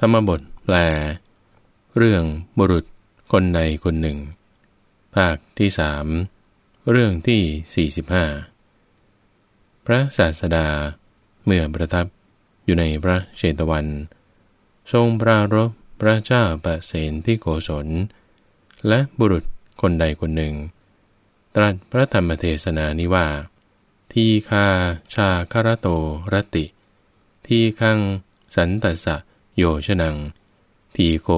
ธรรมบทแปล เรื่องบุรุษคนใดคนหนึ่ง ภาคที่สามเรื่องที่ 45 พระศาสดาเมื่อประทับอยู่ในพระเชตวัน ทรงปรารบพระเจ้าประเสนที่โกศล และบุรุษคนใดคนหนึ่ง ตรัสพระธรรมเทศนานิว่า ทีคาชาคารโตรติ ทีคังสันตสสะ โยชนัง ทีโก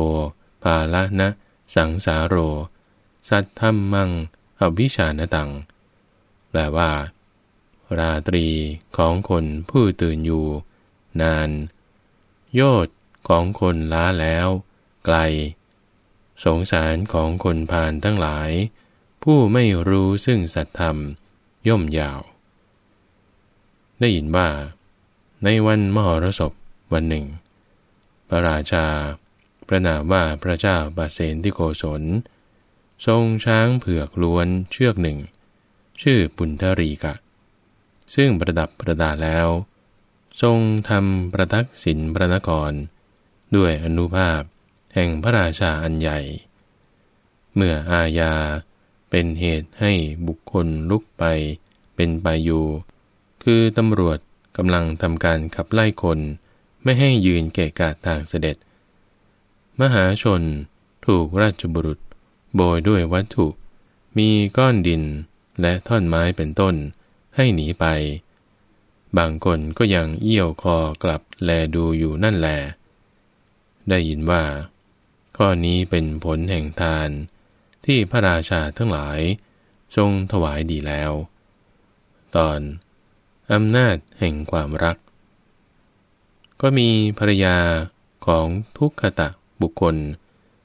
ภาละนะ สังสาโร สัตธรรมัง อวิชานตัง แปลว่า ราตรีของคนผู้ตื่นอยู่ นาน โยชของคนล้าแล้ว ไกล สงสารของคนผ่านทั้งหลาย ผู้ไม่รู้ซึ่งสัตธรรม ย่อมยาว ได้ยินว่า ในวันมหรสพวันหนึ่ง ระราชาประนามว่าพระเจ้าบาเซนที่โกศล ทรงช้างเผือกล้วนเชือกหนึ่ง ชื่อปุณธรีกะ ซึ่งประดับประดาแล้ว ทรงทำประทักษิณพระนคร ด้วยอนุภาพแห่งพระราชาอันใหญ่ เมื่ออาญาเป็นเหตุให้บุคคลลุกไปเป็นไปอยู่ คือตำรวจกำลังทำการขับไล่คน ไม่ให้ยืนเกะกะทางเสด็จ มหาชนถูกราชบุรุษ โบยด้วยวัตถุ มีก้อนดินและท่อนไม้เป็นต้นให้หนีไป บางคนก็ยังเอี้ยวคอกลับแลดูอยู่นั่นแล ได้ยินว่า ข้อนี้เป็นผลแห่งทาน ที่พระราชาทั้งหลายทรงถวายดีแล้ว ตอนอำนาจแห่งความรัก ก็มีภรรยาของทุกขตะบุคคล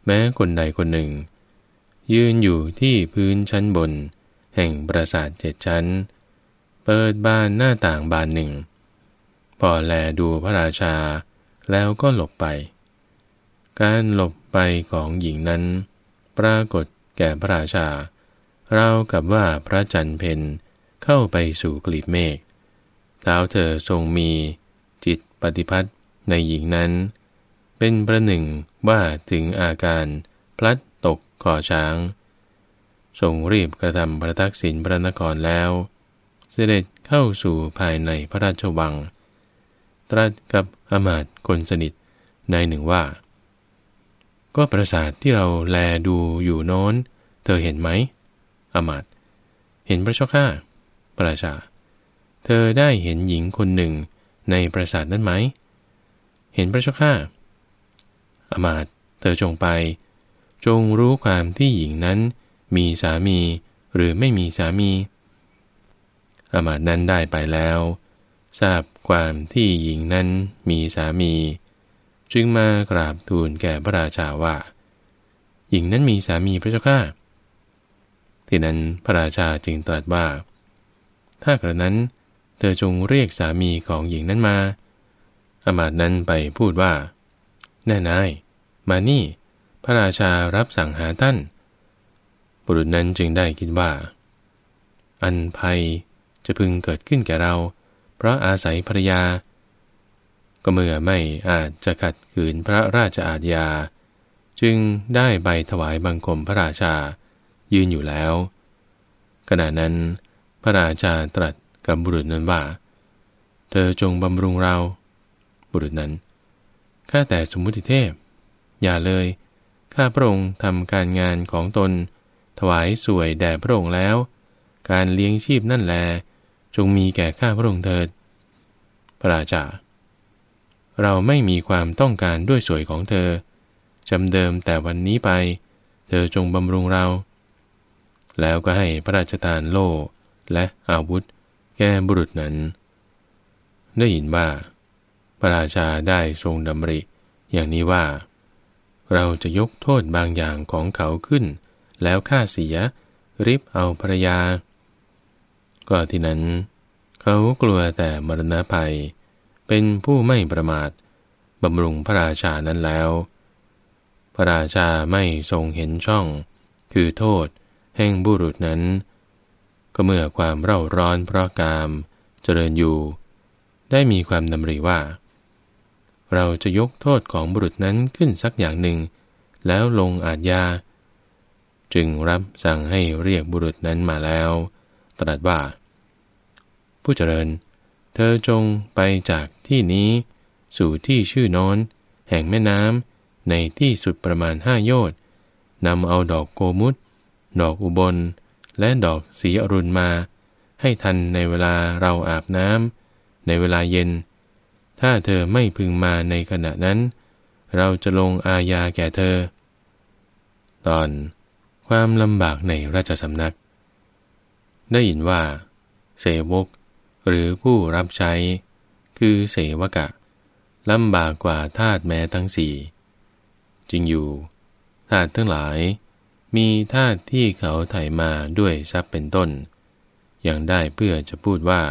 แม้คนใดคนหนึ่ง ยืนอยู่ที่พื้นชั้นบน แห่งปราสาทเจ็ดชั้น เปิดบานหน้าต่างบานหนึ่ง พอแลดูพระราชา แล้วก็หลบไป การหลบไปของหญิงนั้น ปรากฏแก่พระราชา เรากับว่าพระจันเพนเข้าไปสู่กลีบเมฆเท้าเธอทรงมี ปฏิพัทธ์ในหญิงนั้น เป็นประหนึ่งว่าถึงอาการพลัดตกคอช้างทรงรีบกระทำประทักษิณพระนครแล้ว เสด็จเข้าสู่ภายในพระราชวัง ตรัสกับอมาตคนสนิทในหนึ่งว่า ก็ปราสาทที่เราแลดูอยู่โน้น เธอเห็นไหมอมาตเห็นพระเจ้าข้าพระราชา เธอได้เห็นหญิงคนหนึ่ง ในปราสาทนั้นไหม เห็นพระเจ้าข้าอามาตเธอจงไป จงรู้ความที่หญิงนั้นมีสามีหรือไม่มีสามีอามาตนั้นได้ไปแล้ว ทราบความที่หญิงนั้นมีสามี จึงมากราบทูลแก่พระราชาว่า หญิงนั้นมีสามีพระเจ้าข้าที่นั้นพระราชาจึงตรัสว่า ถ้ากระนั้น เธอจงเรียกสามีของหญิงนั้นมา อมาตนั้นไปพูดว่า แน่นาย มานี่ พระราชารับสั่งหาท่าน บุรุษนั้นจึงได้คิดว่า อันภัยจะพึงเกิดขึ้นแก่เรา เพราะอาศัยภรยา ก็เมื่อไม่อาจจะขัดขืนพระราชอาญญาจึงได้ใบถวายบังคมพระราชายืนอยู่แล้ว ขณะนั้นพระราชาตรัส กับบุรุษนั้นว่า เธอจงบำรุงเรา บุรุษนั้น ข้าแต่สมมุติเทพ อย่าเลย ข้าพระองค์ทำการงานของตน ถวายสวยแด่พระองค์แล้ว การเลี้ยงชีพนั่นแล จงมีแก่ข้าพระองค์เถิด พระราชา เราไม่มีความต้องการด้วยสวยของเธอจำเดิมแต่วันนี้ไป เธอจงบำรุงเรา แล้วก็ให้พระราชทานโล่และอาวุธ แก่บุรุษนั้น ได้ยินว่า พระราชาได้ทรงดำริ อย่างนี้ว่า เราจะยกโทษบางอย่างของเขาขึ้น แล้วฆ่าเสีย ริบเอาภรยา ก็ที่นั้น เขากลัวแต่มรณะภัย เป็นผู้ไม่ประมาทบำรุงพระราชานั้นแล้ว พระราชาไม่ทรงเห็นช่อง คือโทษแห่งบุรุษนั้น ก็เมื่อความเร่าร้อนเพราะกามเจริญอยู่ ได้มีความดำริว่า เราจะยกโทษของบุรุษนั้นขึ้นสักอย่างหนึ่ง แล้วลงอาญาจึงรับสั่งให้เรียกบุรุษนั้นมาแล้ว ตรัสว่า ผู้เจริญ เธอจงไปจากที่นี้ สู่ที่ชื่อนอน แห่งแม่น้ำในที่สุดประมาณห้าโยชน์นำเอาดอกโกมุตดอกอุบล และดอกสีอรุณมา ให้ทันในเวลาเราอาบน้ำในเวลาเย็น ถ้าเธอไม่พึงมาในขณะนั้น เราจะลงอาญาแก่เธอ ตอนความลำบากในราชสำนัก ได้ยินว่า เสวก หรือผู้รับใช้ คือเสวกะลำบากกว่าทาตแม้ทั้งสี่ จึงอยู่ทาตทั้งหลาย มีทาตที่เขาไถ่มาด้วยทรัพย์เป็นต้น อย่างได้เพื่อจะพูดว่า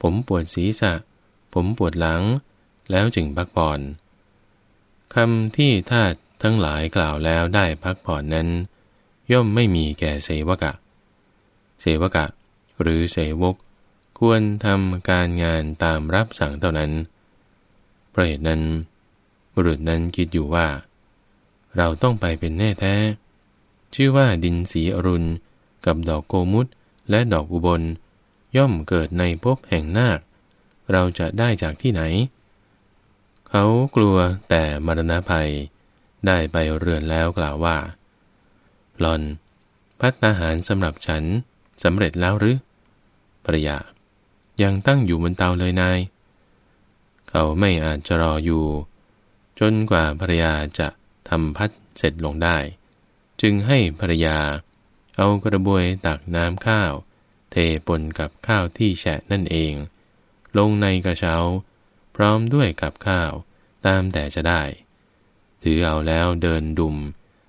ผมปวดศีรษะ ผมปวดหลัง แล้วจึงพักผ่อนคำที่ทาตทั้งหลายกล่าวแล้วได้พักผ่อนนั้น ย่อมไม่มีแก่เสวกะ เสวกะ หรือเสวก ควรทำการงานตามรับสั่งเท่านั้นเพราะเหตุนั้น บุรุษนั้นคิดอยู่ว่า เราต้องไปเป็นแน่แท้ ชื่อว่าดินสีอรุณ กับดอกโกมุตและดอกอุบล ย่อมเกิดในภพแห่งนาค เราจะได้จากที่ไหน เขากลัวแต่มรณะภัย ได้ไปเรือนแล้วกล่าวว่าหลอน พัฒนาหารสำหรับฉันสำเร็จแล้วหรือภรยายังตั้งอยู่บนเตาเลยนาย เขาไม่อาจจะรออยู่ จนกว่าภรยาจะทำพัดเสร็จลงได้ จึงให้ภรรยา เอากระบวยตักน้ำข้าว เทปนกับข้าวที่แฉะนั่นเอง ลงในกระเช้า พร้อมด้วยกับข้าวตามแต่จะได้ ถือเอาแล้วเดินดุม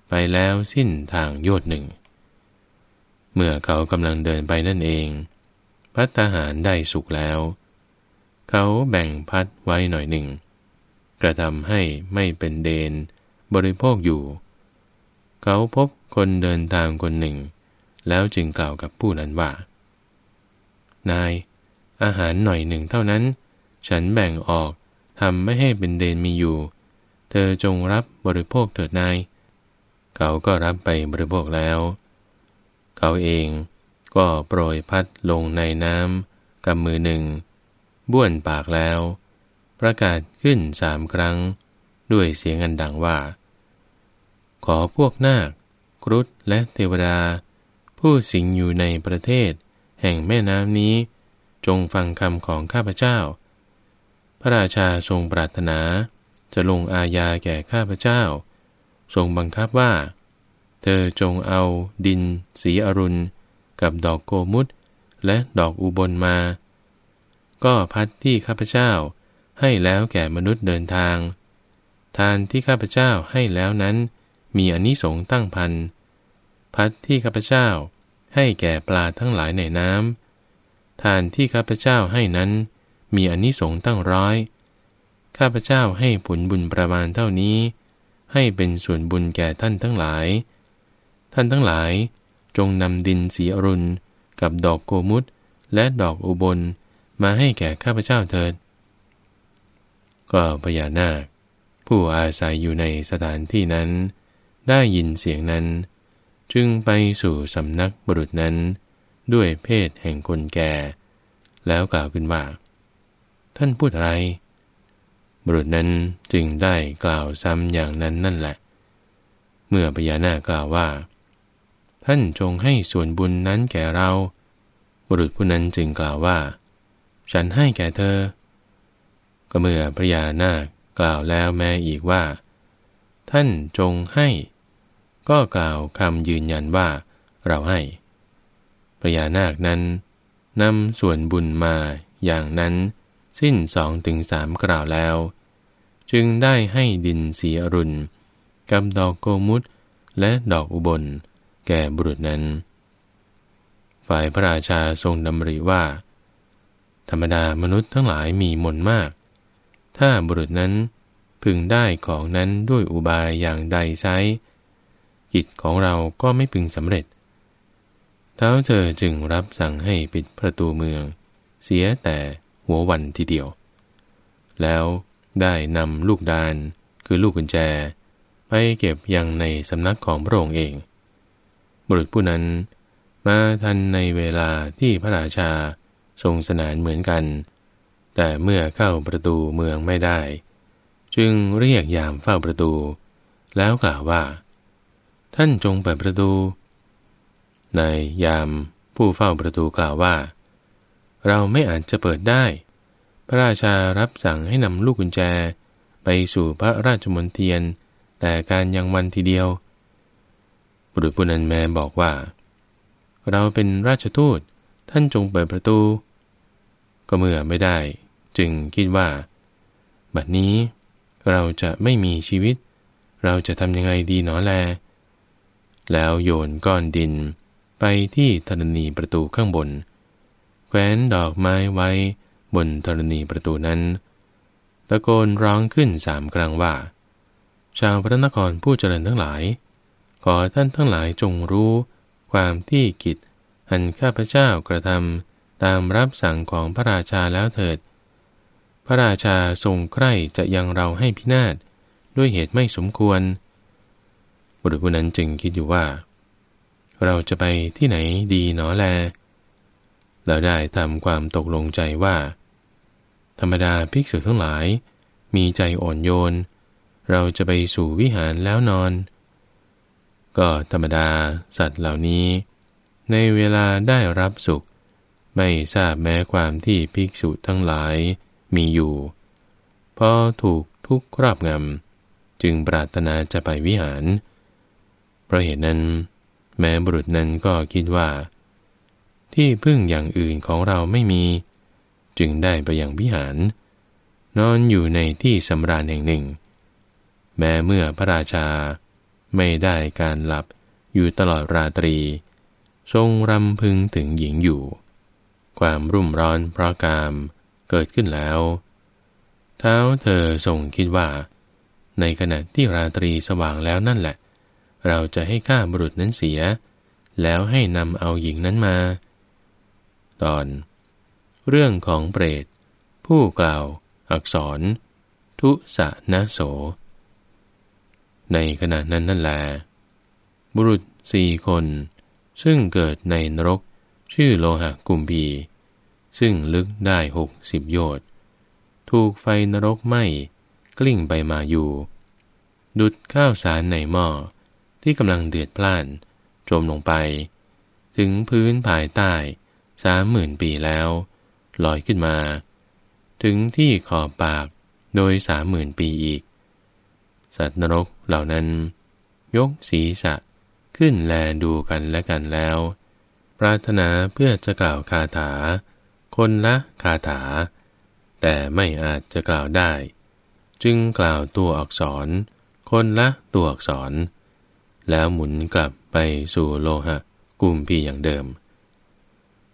ไปแล้วสิ้นทางโยดหนึ่ง เมื่อเขากำลังเดินไปนั่นเอง พัฒหารได้สุกแล้ว เขาแบ่งพัดไว้หน่อยหนึ่ง กระทำให้ไม่เป็นเดนบริโภคอยู่ เขาพบคนเดินตามคนหนึ่ง แล้วจึงกล่าวกับผู้นั้นว่า นาย อาหารหน่อยหนึ่งเท่านั้น ฉันแบ่งออกทำไม่ให้เป็นเดนมีอยู่ เธอจงรับบริโภคเถิดนาย เขาก็รับไปบริโภคแล้ว เขาเองก็โปรยพัดลงในน้ำกับมือหนึ่ง บ้วนปากแล้ว ประกาศขึ้นสามครั้ง ด้วยเสียงอันดังว่า ขอพวกนาค ครุฑและเทวดา ผู้สิงอยู่ในประเทศ แห่งแม่น้ำนี้ จงฟังคำของข้าพเจ้า พระราชาทรงปรารถนา จะลงอาญาแก่ข้าพเจ้า ทรงบังคับว่า เธอจงเอาดิน สีอรุณ กับดอกโกมุตและดอกอุบลมา ก็พัดที่ข้าพเจ้าให้แล้วแก่มนุษย์เดินทาง ทานที่ข้าพเจ้าให้แล้วนั้น มีอนิสงส์ตั้งพันพัดที่ข้าพเจ้าให้แก่ปลาทั้งหลายในน้ำทานที่ข้าพเจ้าให้นั้น มีอนิสงส์ตั้งร้อย ข้าพเจ้าให้ผลบุญประมาณเท่านี้ ให้เป็นส่วนบุญแก่ท่านทั้งหลาย ท่านทั้งหลายจงนำดินสีอรุณ กับดอกโกมุตและดอกอุบลมาให้แก่ข้าพเจ้าเถิด ก็พญานาค ผู้อาศัยอยู่ในสถานที่นั้น ได้ยินเสียงนั้น จึงไปสู่สำนักบุรุษนั้น ด้วยเพศแห่งคนแก่ แล้วกล่าวขึ้นว่า ท่านพูดอะไร บุรุษนั้นจึงได้กล่าวซ้ำอย่างนั้นนั่นแหละ เมื่อพญานาคกล่าวว่า ท่านจงให้ส่วนบุญนั้นแก่เรา บุรุษผู้นั้นจึงกล่าวว่า ฉันให้แก่เธอ ก็เมื่อพญานาคกล่าวแล้วแม้อีกว่า ท่านจงให้ ก็กล่าวคำยืนยันว่าเราให้พญานาคนั้นนำส่วนบุญมาอย่างนั้นสิ้นสองถึงสามกล่าวแล้ว จึงได้ให้ดินสีอรุณกับดอกโกมุตและดอกอุบล แก่บุรุษนั้น ฝ่ายพระราชาทรงดำริว่า ธรรมดามนุษย์ทั้งหลายมีมนมาก ถ้าบุรุษนั้นพึงได้ของนั้นด้วยอุบายอย่างใดไซ กิจของเราก็ไม่พึงสำเร็จ เท้าเธอจึงรับสั่งให้ปิดประตูเมือง เสียแต่หัววันทีเดียว แล้วได้นำลูกดานคือลูกกุญแจ ไปเก็บยังในสำนักของพระองค์เอง บุรุษผู้นั้นมาทันในเวลาที่พระราชาทรงสนานเหมือนกัน แต่เมื่อเข้าประตูเมืองไม่ได้ จึงเรียกยามเฝ้าประตู แล้วกล่าวว่า ท่านจงเปิดประตู ในยามผู้เฝ้าประตูกล่าวว่า เราไม่อาจจะเปิดได้ พระราชารับสั่งให้นำลูกกุญแจ ไปสู่พระราชมนเทียน แต่การยังวันทีเดียว บุรุษผู้นั้นแม้บอกว่า เราเป็นราชทูต ท่านจงเปิดประตู ก็เมื่อไม่ได้ จึงคิดว่า บัดนี้เราจะไม่มีชีวิต เราจะทำยังไงดีหนอแล แล้วโยนก้อนดินไปที่ธรณีประตูข้างบน แขวนดอกไม้ไว้บนธรณีประตูนั้น ตะโกนร้องขึ้นสามครั้งว่า ชาวพระนครผู้เจริญทั้งหลาย ขอท่านทั้งหลายจงรู้ ความที่กิจอันข้าพเจ้ากระทำตามรับสั่งของพระราชาแล้วเถิด พระราชาทรงใคร่จะยังเราให้พินาศด้วยเหตุไม่สมควร บุรุษผู้นั้นจึงคิดอยู่ว่า เราจะไปที่ไหนดีหนอแล เราได้ทำความตกลงใจว่า ธรรมดาภิกษุทั้งหลาย มีใจอ่อนโยน เราจะไปสู่วิหารแล้วนอน ก็ธรรมดาสัตว์เหล่านี้ ในเวลาได้รับสุข ไม่ทราบแม้ความที่ภิกษุทั้งหลายมีอยู่พอถูกทุกครอบงำ จึงปรารถนาจะไปวิหาร เพราะเหตุนั้น แม้บุรุษนั้นก็คิดว่า ที่พึ่งอย่างอื่นของเราไม่มี จึงได้ไปอย่างวิหาร นอนอยู่ในที่สำราญแห่งหนึ่ง แม้เมื่อพระราชาไม่ได้การหลับอยู่ตลอดราตรี ทรงรำพึงถึงหญิงอยู่ ความรุ่มร้อนเพราะกามเกิดขึ้นแล้ว เท้าเธอทรงคิดว่า ในขณะที่ราตรีสว่างแล้วนั่นแหละ เราจะให้ข้าบุรุษนั้นเสีย แล้วให้นำเอาหญิงนั้นมา ตอน เรื่องของเปรต ผู้กล่าว อักษร ทุสะนะโส ในขณะนั้นนั่นแลบุรุษสี่คน ซึ่งเกิดในนรกชื่อโลหะกุมพีซึ่งลึกได้หกสิบโยชน์ถูกไฟนรกไหม้กลิ้งไปมาอยู่ ดุดข้าวสารในหม้อ ที่กำลังเดือดพล่าน จมลงไป ถึงพื้นภายใต้สามหมื่นปีแล้ว ลอยขึ้นมา ถึงที่ขอบปากโดยสามหมื่นปีอีก สัตว์นรกเหล่านั้น ยกศีรษะขึ้นแลดูกันและกันแล้ว ปรารถนาเพื่อจะกล่าวคาถา คนละคาถา แต่ไม่อาจจะกล่าวได้ จึงกล่าวตัวอักษร คนละตัวอักษร แล้วหมุนกลับไปสู่โลหะกุมพีอย่างเดิม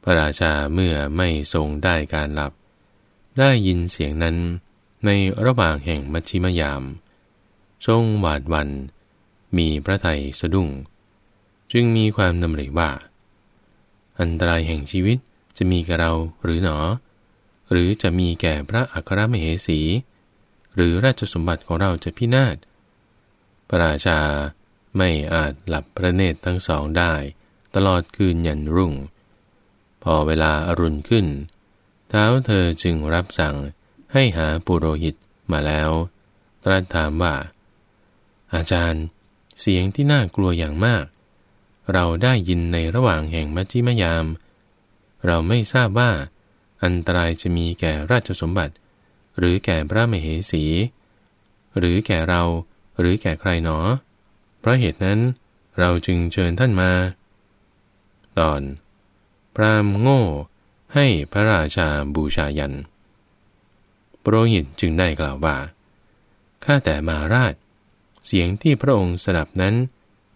พระราชาเมื่อไม่ทรงได้การหลับ ได้ยินเสียงนั้นในระหว่างแห่งมัชชิมยาม ทรงหวาดวัน มีพระไทยสะดุ้ง จึงมีความดำริว่า อันตรายแห่งชีวิตจะมีแกเราหรือหนอ หรือจะมีแก่พระอัครมเหสี หรือราชสมบัติของเราจะพินาศพระราชา ไม่อาจหลับพระเนตรทั้งสองได้ ตลอดคืนยันรุ่ง พอเวลาอารุณขึ้น เท้าเธอจึงรับสั่งให้หาปุโรหิตมาแล้ว ตรัสถามว่า อาจารย์ เสียงที่น่ากลัวอย่างมาก เราได้ยินในระหว่างแห่งมัจจิมยาม เราไม่ทราบว่า อันตรายจะมีแก่ราชสมบัติ หรือแก่พระมเหสี หรือแก่เราหรือแก่ใครหนอ เพราะเหตุนั้นเราจึงเชิญท่านมา ตอน พรามโง่ให้พระราชาบูชายัน โปรหิตจึงได้กล่าวว่า ข้าแต่มาราช เสียงที่พระองค์สดับนั้น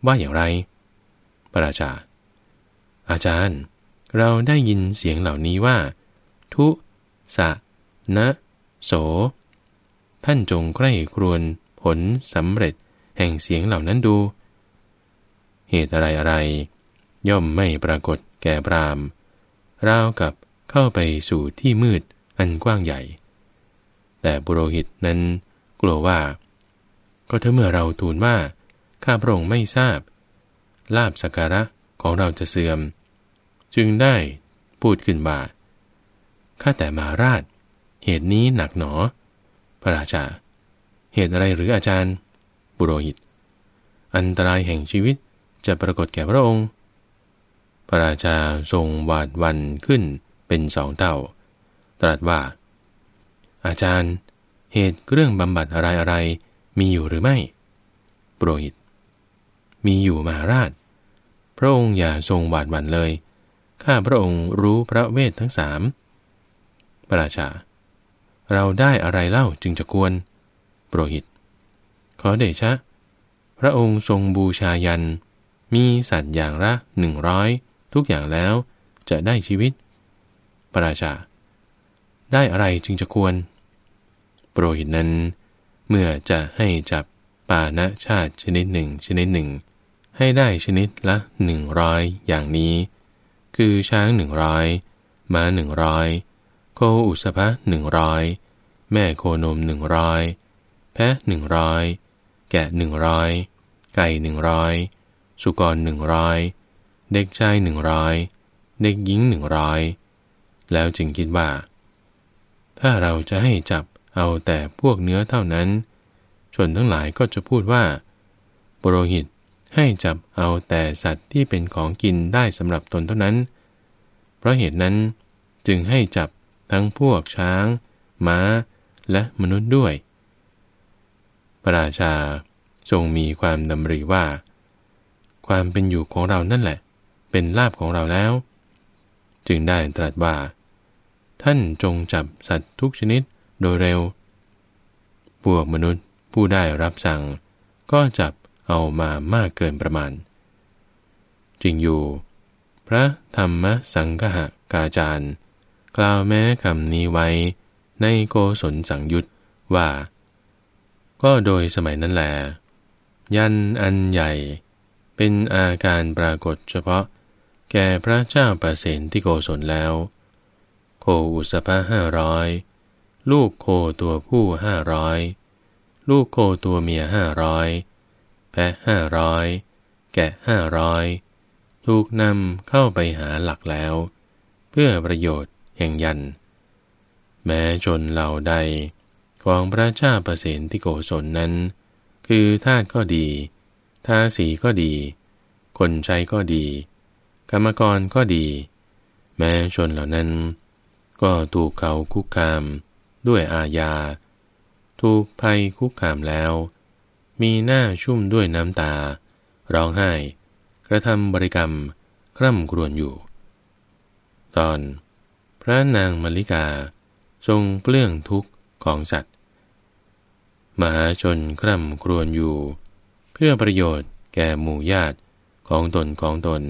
ว่าอย่างไร พระราชา อาจารย์ เราได้ยินเสียงเหล่านี้ว่า ทุสะนะ โส ท่านจงใกล้ครวนผลสำเร็จ แห่งเสียงเหล่านั้นดู เหตุอะไรอะไร ย่อมไม่ปรากฏแก่พรามราวกับเข้าไปสู่ที่มืดอันกว้างใหญ่ แต่บุโรหิตนั้นกลัวว่า ก็ถ้าเมื่อเราทูลว่า ข้าพระองค์ไม่ทราบ ลาบสักการะของเราจะเสื่อม จึงได้พูดขึ้นว่าข้าแต่มาราช เหตุนี้หนักหนอ พระราชา เหตุอะไรหรืออาจารย์ บุโรหิต อันตรายแห่งชีวิตจะปรากฏแก่พระองค์ พระราชาทรงวาดวันขึ้นเป็นสองเต่า ตรัสว่า อาจารย์ เหตุเรื่องบำบัดอะไรอะไรมีอยู่หรือไม่ ปุโรหิต มีอยู่มาราช พระองค์อย่าทรงหวาดวันเลย ข้าพระองค์รู้พระเวททั้งสาม พระราชา เราได้อะไรเล่าจึงจะควรโปรหิต อเดชะ พระองค์ทรงบูชายัน มีสัตว์อย่างละหนึ่งร้อยทุกอย่างแล้วจะได้ชีวิต พระราชา ได้อะไรจึงจะควร โปรหิตนั้น เมื่อจะให้จับปาณชาติชนิดหนึ่งชนิดหนึ่ง ให้ได้ชนิดละหนึ่งร้อยอย่างนี้ คือช้างหนึ่งร้อยม้าหนึ่งร้อยโคอุสภะหนึ่งร้อยแม่โคนมหนึ่งร้อยแพะหนึ่งร้อย แกะหนึ่งร้อยไก่หนึ่งร้อยสุกรหนึ่งร้อยเด็กชายหนึ่งร้อยเด็กหญิงหนึ่งร้อยแล้วจึงคิดว่า ถ้าเราจะให้จับเอาแต่พวกเนื้อเท่านั้น ชนทั้งหลายก็จะพูดว่าปรหิตให้จับเอาแต่สัตว์ที่เป็นของกินได้สำหรับตนเท่านั้น เพราะเหตุนั้นจึงให้จับทั้งพวกช้าง ม้า และมนุษย์ด้วย ระราชาทรงมีความดำริว่า ความเป็นอยู่ของเรานั่นแหละ เป็นลาบของเราแล้ว จึงได้ตรัสว่า ท่านจงจับสัตว์ทุกชนิดโดยเร็ว พวกมนุษย์ผู้ได้รับสั่ง ก็จับเอามามากเกินประมาณจริงอยู่ พระธรรมสังฆะกาจารย์ กล่าวแม้คำนี้ไว้ในโกศลสังยุตว่า ก็โดยสมัยนั้นแหลยันอันใหญ่ เป็นอาการปรากฏเฉพาะ แก่พระเจ้าประเสนที่โกศลแล้ว โคอุสภะห้าร้อยลูกโคตัวผู้ห้าร้อยลูกโคตัวเมียห้าร้อยแพะห้าร้อยแกะห้าร้อยถูกนำเข้าไปหาหลักแล้ว เพื่อประโยชน์แห่งยัน แม้ชนเหล่าใด ของพระเจ้าประเสนที่โกศลนั้น คือทาตุก็ดีทาสีก็ดี คนใช้ก็ดี กรรมกรก็ดี แม้ชนเหล่านั้น ก็ถูกเขาคุกคาม ด้วยอาญา ถูกภัยคุกคามแล้ว มีหน้าชุ่มด้วยน้ำตา ร้องไห้ กระทำบริกรรม คร่ำครวญอยู่ ตอน พระนางมลิกา ทรงเปลื้องทุกข์ของสัตว์ มหาชนคร่ำครวญอยู่ เพื่อประโยชน์แก่หมู่ญาติของตนของตน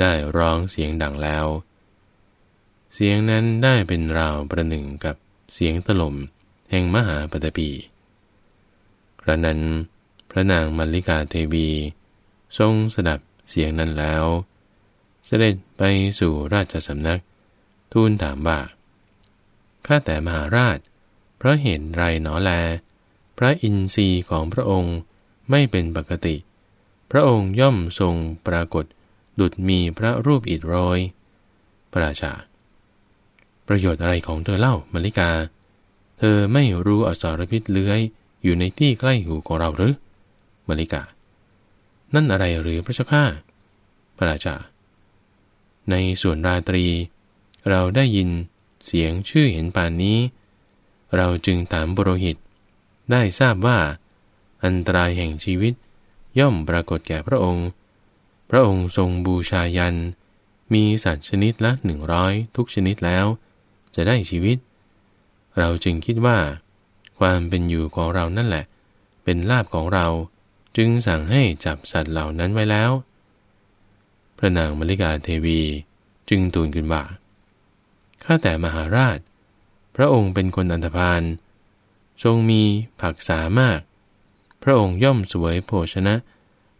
ได้ร้องเสียงดังแล้ว เสียงนั้นได้เป็นราวประหนึ่งกับเสียงตลมแห่งมหาปฐพีครั้นั้น พระนางมัลลิกาเทวี ทรงสดับเสียงนั้นแล้ว เสด็จไปสู่ราชสำนัก ทูลถามว่าข้าแต่มหาราช เพราะเห็นไรหนอแล พระอินทรีย์ของพระองค์ไม่เป็นปกติ พระองค์ย่อมทรงปรากฏดุดมีพระรูปอิดโรย พระราชา ประโยชน์อะไรของเธอเล่ามาริกา เธอไม่รู้อสารพิษเลื้อยอยู่ในที่ใกล้หูของเราหรือมาริกา นั่นอะไรหรือพระเจ้าข้าพระราชา ในส่วนราตรี เราได้ยินเสียงชื่อเห็นป่านนี้ เราจึงถามบรหิต ได้ทราบว่า อันตรายแห่งชีวิตย่อมปรากฏแก่พระองค์ พระองค์ทรงบูชายัน มีสัตว์ชนิดละหนึ่งร้อยทุกชนิดแล้ว จะได้ชีวิต เราจึงคิดว่า ความเป็นอยู่ของเรานั่นแหละ เป็นลาบของเราจึงสั่งให้จับสัตว์เหล่านั้นไว้แล้ว พระนางมลิกาเทวีจึงตูนขึ้นว่าข้าแต่มหาราช พระองค์เป็นคนอันธพาล ทรงมีผักสามาก พระองค์ย่อมสวยโภชนะ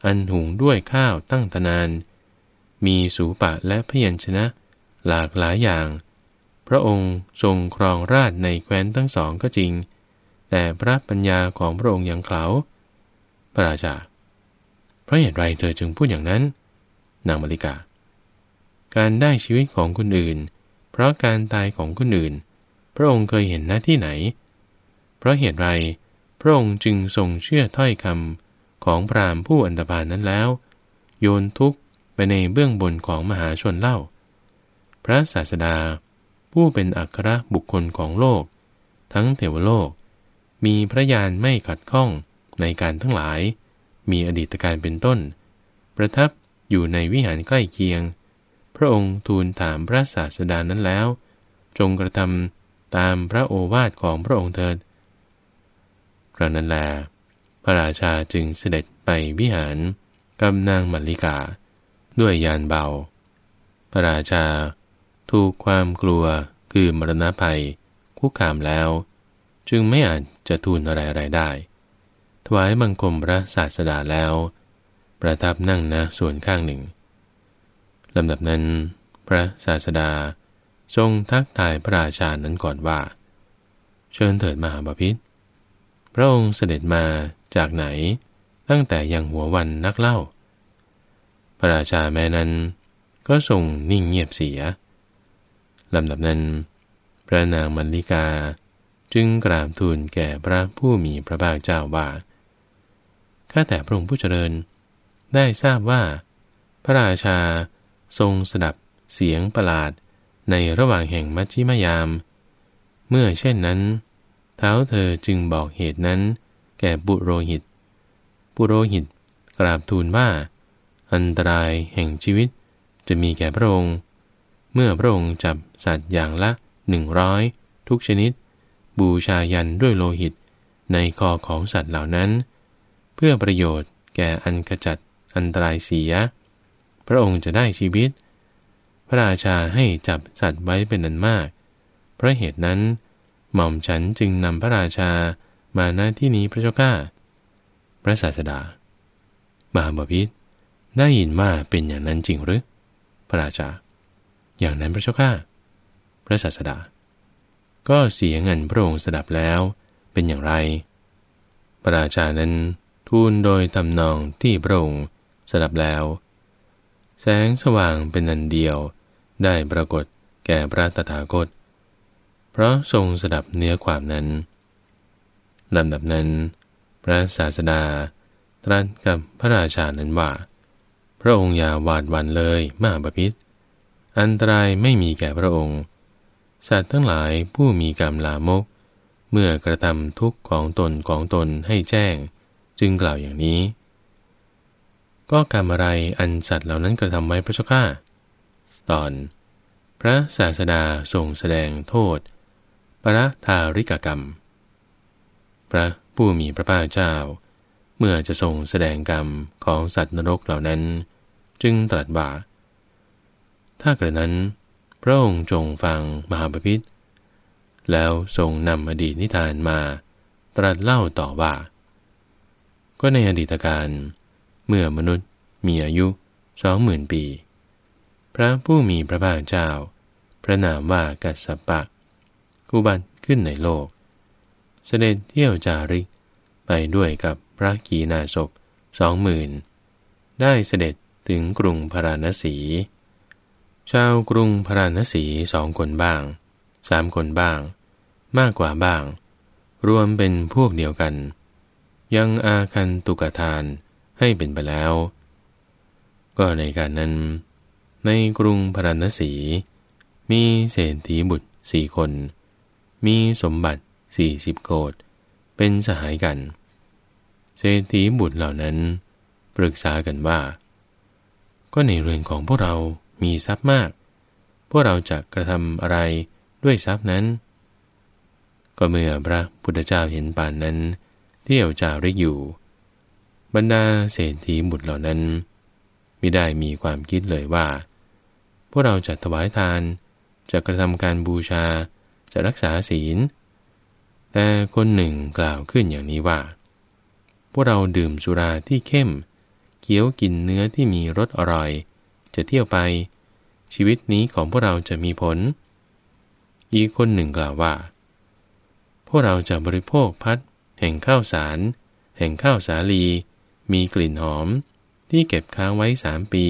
อันหุงด้วยข้าวตั้งตนาน มีสูปะและพยัญชนะ หลากหลายอย่าง พระองค์ทรงครองราชในแคว้นทั้งสองก็จริง แต่พระปัญญาของพระองค์ยังเขาพระราชา เพราะเหตุไรเธอจึงพูดอย่างนั้น นางมาริกา การได้ชีวิตของคนอื่น เพราะการตายของคนอื่น พระองค์เคยเห็นหน้าที่ไหน ราะเหตุไร พระองค์จึงทรงเชื่อถ้อยคำของพรามผู้อันตพานนั้นแล้ว โยนทุกไปในเบื้องบนของมหาชนเล่า พระศาสดา ผู้เป็นอัครบุคคลของโลก ทั้งเทวโลก มีพระญาณไม่ขัดข้องในการทั้งหลาย มีอดีตการเป็นต้น ประทับอยู่ในวิหารใกล้เคียง พระองค์ทูลถามพระศาสดานั้นแล้ว จงกระทำตามพระโอวาทของพระองค์เถิด ครั้นั้นแล พระราชาจึงเสด็จไปวิหารกำนางมัลลิกา ด้วยยานเบา พระราชา ถูกความกลัวคือมรณะภัย คุกคามแล้ว จึงไม่อาจจะทูลอะไรๆได้ ถวายบังคมพระศาสดาแล้ว ประทับนั่งนะส่วนข้างหนึ่งลำดับนั้น พระศาสดาทรงทักทายพระราชานั้นก่อนว่า เชิญเถิดมหาบพิษ พระองค์เสด็จมาจากไหน ตั้งแต่ยังหัววันนักเล่า พระราชาแม้นั้น ก็ทรงนิ่งเงียบเสียลำดับนั้น พระนางมัลลิกาจึงกราบทูลแก่พระผู้มีพระภาคเจ้าว่า ข้าแต่พระองค์ผู้เจริญ ได้ทราบว่า พระราชาทรงสดับเสียงประหลาดในระหว่างแห่งมัชชิมยาม เมื่อเช่นนั้น เท้าเธอจึงบอกเหตุนั้น แก่บุโรหิต บุโรหิตกราบทูลว่า อันตรายแห่งชีวิตจะมีแก่พระองค์ เมื่อพระองค์จับสัตว์อย่างละหนึ่งร้อยทุกชนิด บูชายันด้วยโลหิตในคอของสัตว์เหล่านั้น เพื่อประโยชน์แก่อันกระจัดอันตรายเสีย พระองค์จะได้ชีวิต พระราชาให้จับสัตว์ไว้เป็นนันมาก เพราะเหตุนั้น หม่อมฉันจึงนำพระราชามาหน้าที่นี้พระเจ้าข้าพระศาสดา มหาบพิษได้ยินว่าเป็นอย่างนั้นจริงหรือ พระราชา อย่างนั้นพระเจ้าข้าพระศาสดา ก็เสียเงินพระองค์สดับแล้วเป็นอย่างไร พระราชานั้นทูลโดยทำนองที่พระองค์สดับแล้ว แสงสว่างเป็นอันเดียวได้ปรากฏแก่พระตถาคต เพราะทรงสดับเนื้อความนั้นลำดับนั้น พระศาสดา ตรัสกับพระราชานั้นว่า พระองค์อย่าหวาดวันเลยมาบพิษอันตรายไม่มีแก่พระองค์ สัตว์ทั้งหลายผู้มีกรรมลามก เมื่อกระทำทุกข์ของตนของตนให้แจ้ง จึงกล่าวอย่างนี้ ก็กรรมอะไรอันสัตว์เหล่านั้นกระทำไว้พระเจ้าข้าตอน พระศาสดาทรงแสดงโทษ ปรทาริกกรรม พระผู้มีพระภาคเจ้า เมื่อจะทรงแสดงกรรมของสัตว์นรกเหล่านั้น จึงตรัสว่า ถ้ากระนั้น พระองค์จงฟังมหาปพิธแล้วทรงนำอดีตนิทานมา ตรัสเล่าต่อว่า ก็ในอดีตการ เมื่อมนุษย์มีอายุสองหมื่นปี พระผู้มีพระภาคเจ้า พระนามว่ากัสสปะ กุบัติขึ้นในโลก เสด็จเที่ยวจาริกไปด้วยกับพระกีนาศพสองหมื่นได้เสด็จถึงกรุงพาราณสี ชาวกรุงพาราณสีสองคนบ้างสามคนบ้าง มากกว่าบ้าง รวมเป็นพวกเดียวกัน ยังอาคันตุกทานให้เป็นไปแล้ว ก็ในการนั้น ในกรุงพราณสี มีเศรษฐีบุตรสี่คน มีสมบัติสี่สิบโกดเป็นสหายกัน เศรษฐีบุตรเหล่านั้น ปรึกษากันว่า ก็ในเรือนของพวกเรามีทรัพย์มาก พวกเราจะกระทำอะไรด้วยทรัพย์นั้น ก็เมื่อพระพุทธเจ้าเห็นป่านนั้นเที่ยวจาริกอยู่ บรรดาเศรษฐีบุตรเหล่านั้นไม่ได้มีความคิดเลยว่า พวกเราจะถวายทานจะกระทำการบูชา จะรักษาศีล แต่คนหนึ่งกล่าวขึ้นอย่างนี้ว่า พวกเราดื่มสุราที่เข้ม เคี้ยวกินเนื้อที่มีรสอร่อย จะเที่ยวไป ชีวิตนี้ของพวกเราจะมีผล อีกคนหนึ่งกล่าวว่า พวกเราจะบริโภคพัด แห่งข้าวสาร แห่งข้าวสาลี มีกลิ่นหอม ที่เก็บค้างไว้สามปี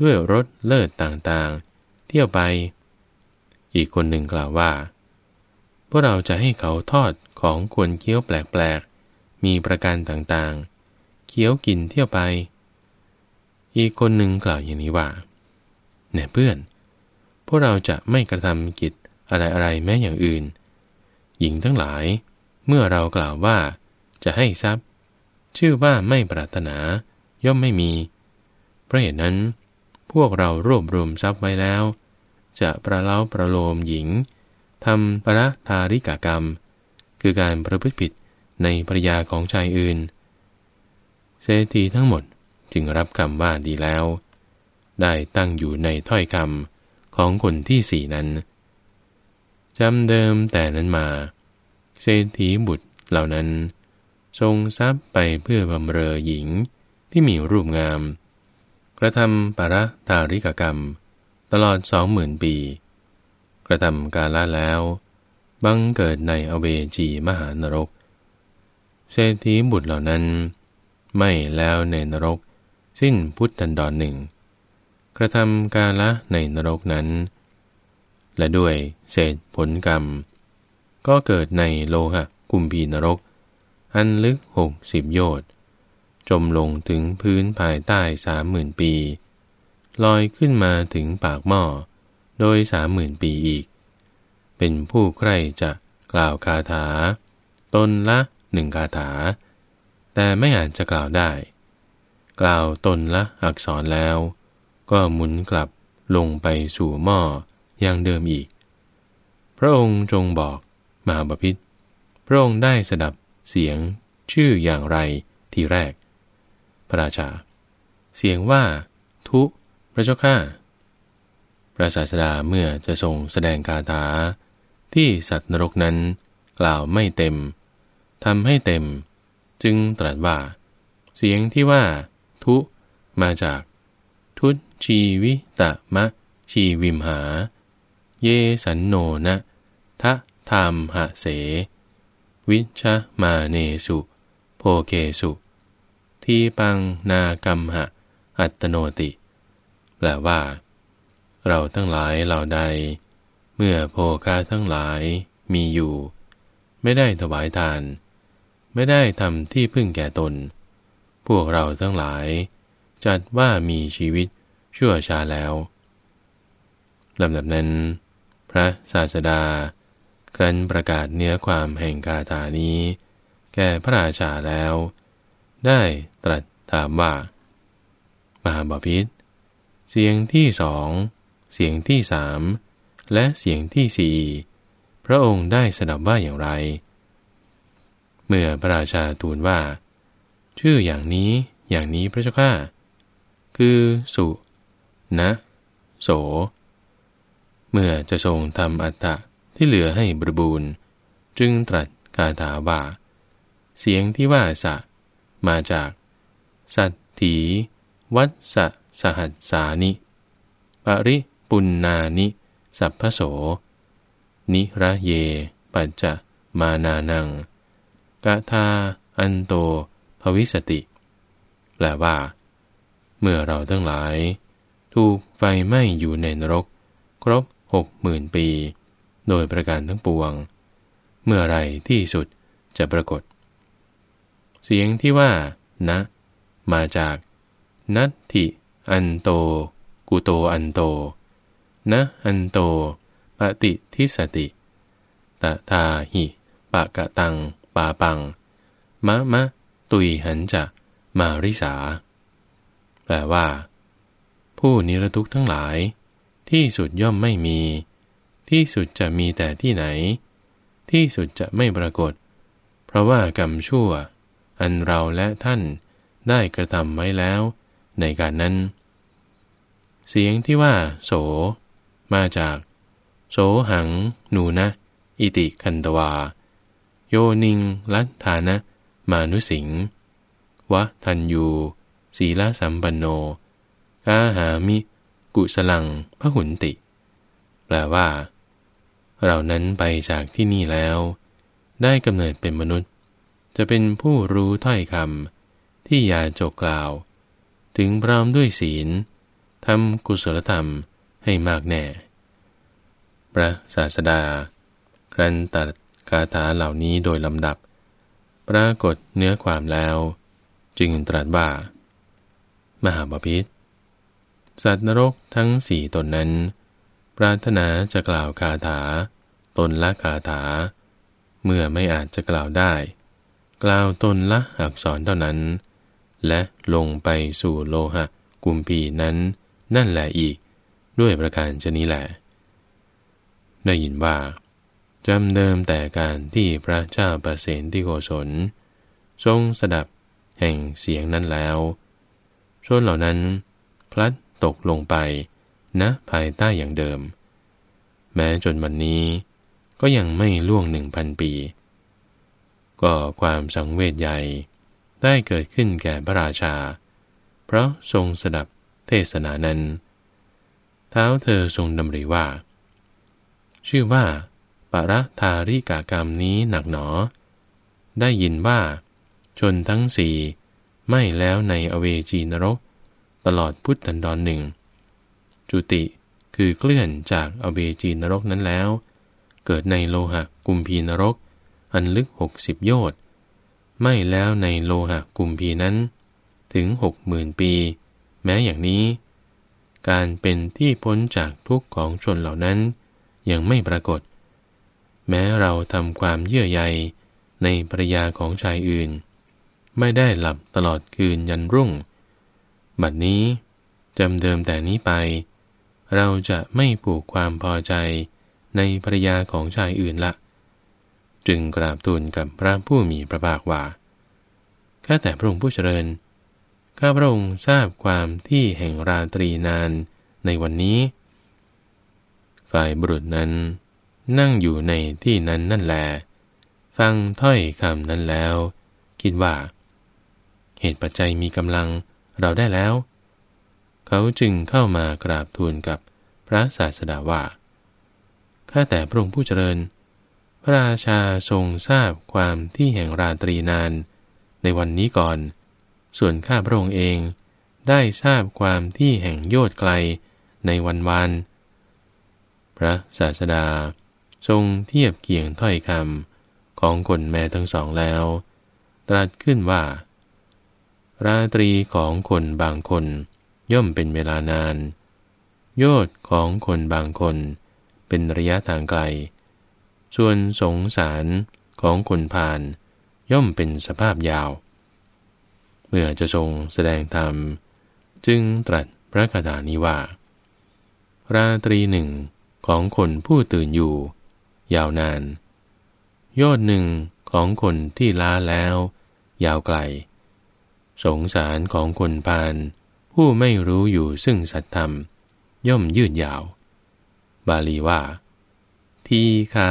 ด้วยรสเลิศต่างๆ เที่ยวไปอีกคนหนึ่งกล่าวว่า พวกเราจะให้เขาทอดของควรเคี้ยวแปลกๆ มีประการต่างๆ เคี้ยวกินเที่ยวไป อีกคนหนึ่งกล่าวอย่างนี้ว่า เนี่ยเพื่อน พวกเราจะไม่กระทำกิจอะไรๆ แม้อย่างอื่น หญิงทั้งหลาย เมื่อเรากล่าวว่าจะให้ทรัพย์ ชื่อว่าไม่ปรารถนา ย่อมไม่มี เพราะเหตุนั้น พวกเรารวบรวมทรัพย์ไว้แล้ว จะประเล้าประโลมหญิง ทำปรทาริกากรรม คือการประพฤติผิดในภรยาของชายอื่น เศรษฐีทั้งหมดจึงรับคำว่าดีแล้ว ได้ตั้งอยู่ในถ้อยคำของคนที่สี่นั้นจำเดิมแต่นั้นมา เศรษฐีบุตรเหล่านั้น ทรงทรัพย์ไปเพื่อบำเรอหญิงที่มีรูปงาม กระทำปรตาริกกรรม ตลอดสองหมื่นปี กระทำกาละแล้ว บังเกิดในอเวจีมหานรก เศรษฐีบุตรเหล่านั้น ไม่แล้วในนรก สิ้นพุทธันดรหนึ่ง กระทำกาละในนรกนั้น และด้วยเศษผลกรรม ก็เกิดในโลหะกุมพีนรก อันลึกหกสิบโยชน์จมลงถึงพื้นภายใต้สามหมื่นปี ลอยขึ้นมาถึงปากหม้อ โดยสามหมื่นปีอีก เป็นผู้ใครจะกล่าวคาถา ตนละหนึ่งคาถา แต่ไม่อาจจะกล่าวได้ กล่าวตนละอักษรแล้ว ก็หมุนกลับลงไปสู่หม้ออย่างเดิมอีก พระองค์จงบอกมหาบพิษพระองค์ได้สดับเสียงชื่ออย่างไรทีแรก พระราชา เสียงว่า ทุ พระเจ้าข้า พระศาสดาเมื่อจะทรงแสดงคาถา ที่สัตว์นรกนั้น กล่าวไม่เต็มทำให้เต็ม จึงตรัสว่า เสียงที่ว่า ทุมาจาก ทุชีวิตะมะ ชีวิมหา เยสันโนนะทะธรรมหะเส วิชมาเนสุ โพเกสุ ทีปังนากรรมหะ อัตโนติ แปลว่า เราทั้งหลายเหล่าใด เมื่อโภคาทั้งหลายมีอยู่ ไม่ได้ถวายทาน ไม่ได้ทำที่พึ่งแก่ตน พวกเราทั้งหลาย จัดว่ามีชีวิตชั่วชาแล้วลำดับนั้น พระศาสดา ครั้นประกาศเนื้อความแห่งกาถานี้ แก่พระราชาแล้ว ได้ตรัสถามว่า มหาบาพิษเสียงที่สอง เสียงที่สามและเสียงที่สี่พระองค์ได้สดับว่าอย่างไร เมื่อพระราชาทูลว่า ชื่ออย่างนี้อย่างนี้พระเจ้าข้าคือสุ นะ โส เมื่อจะทรงทำอัตตะที่เหลือให้บริบูรณ์ จึงตรัสคาถาว่า เสียงที่ว่าสะ มาจาก สัตถี วัดสะสหัสสานิ ปริ ปุณนานิ สัพพโส นิระเย ปัจจะมานานังกะทาอันโต ภวิสติ แปลว่า เมื่อเราทั้งหลาย ถูกไฟไหม้อยู่ในนรก ครบหกหมื่นปี โดยประการทั้งปวง เมื่อไรที่สุดจะปรากฏ เสียงที่ว่า นะ มาจาก นัตถิอันโต กุโตอันโต นะอันโตปฏิทิสติตะทาหิปะกะตัง ปาปัง มะมะ ตุยหันจะ มาริสา แปลว่า ผู้นิรทุกข์ทั้งหลาย ที่สุดย่อมไม่มี ที่สุดจะมีแต่ที่ไหน ที่สุดจะไม่ปรากฏ เพราะว่ากรรมชั่ว อันเราและท่านได้กระทำไว้แล้ว ในการนั้น เสียงที่ว่า โส มาจาก โสหัง หนูนะ อิติคันตวา โยนิง ลัทธานะ มานุสิงวะทันยูศีลสัมปันโนกาหามิ กุสลังพระหุนติ แปลว่า เรานั้นไปจากที่นี่แล้ว ได้กำเนิดเป็นมนุษย์ จะเป็นผู้รู้ถ้อยคำที่ย่าจกกล่าว ถึงพร้อมด้วยศีลทำกุศลธรรม ให้มากแน่ พระศาสดา ครั้นตัดคาถาเหล่านี้โดยลำดับ ปรากฏเนื้อความแล้ว จึงตรัสว่า มหาบพิษสัตว์นรกทั้งสี่ตนนั้น ปรารถนาจะกล่าวคาถา ตนละคาถา เมื่อไม่อาจจะกล่าวได้ กล่าวตนละอักษรเท่านั้น และลงไปสู่โลหะกุมพีนั้นนั่นแหละอีก ด้วยประการชนี้แหละ ได้ยินว่าจำเดิมแต่การที่พระเจ้าประเสนที่โกศล ทรงสดับแห่งเสียงนั้นแล้วชนเหล่านั้นพลัดตกลงไปนะภายใต้อย่างเดิม แม้จนวันนี้ก็ยังไม่ล่วงหนึ่งพันปี ก็ความสังเวชใหญ่ได้เกิดขึ้นแก่พระราชา เพราะทรงสดับเทศนานั้น ท้าเธอทรงดำริว่า ชื่อว่าปรธาริกากรรมนี้หนักหนอ ได้ยินว่า ชนทั้งสี่ไม่แล้วในอเวจีนรก ตลอดพุทธันดรหนึ่ง จุติคือเคลื่อนจากอเวจีนรกนั้นแล้ว เกิดในโลหะกุมพีนรก อันลึกหกสิบโยชน์ไม่แล้วในโลหะกุมพีนั้น ถึงหกหมื่นปี แม้อย่างนี้ การเป็นที่พ้นจากทุกข์ของชนเหล่านั้น ยังไม่ปรากฏ แม้เราทำความเยื่อใยในปริยาของชายอื่น ไม่ได้หลับตลอดคืนยันรุ่ง บัดนี้จำเดิมแต่นี้ไป เราจะไม่ผูกความพอใจในภรยาของชายอื่นละ จึงกราบทูลกับพระผู้มีพระภาคว่าข้าแต่พระองค์ผู้เจริญ ข้าพระองค์ทราบความที่แห่งราตรีนานในวันนี้ ฝ่ายบุรุษนั้น นั่งอยู่ในที่นั้นนั่นแล ฟังถ้อยคำนั้นแล้ว คิดว่า เหตุปัจจัยมีกำลังเราได้แล้ว เขาจึงเข้ามากราบทูลกับพระศาสดาว่า ข้าแต่พระองค์ผู้เจริญ พระราชาทรงทราบความที่แห่งราตรีนานในวันนี้ก่อน ส่วนข้าพระองค์เองได้ทราบความที่แห่งโยชน์ไกลในวันวานพระศาสดา ทรงเทียบเคียงถ้อยคำของคนแม่ทั้งสองแล้ว ตรัสขึ้นว่า ราตรีของคนบางคนย่อมเป็นเวลานาน โยชน์ของคนบางคนเป็นระยะทางไกล ส่วนสงสารของคนผ่านย่อมเป็นสภาพยาว มื่อจะทรงแสดงธรรม จึงตรัสพระคาถานี้ว่า ราตรีหนึ่งของคนผู้ตื่นอยู่ ยาวนาน ยอดหนึ่งของคนที่ล้าแล้ว ยาวไกล สงสารของคนพาลผู้ไม่รู้อยู่ซึ่งสัตธรรม ย่อมยืดยาว บาลีว่า ทีคา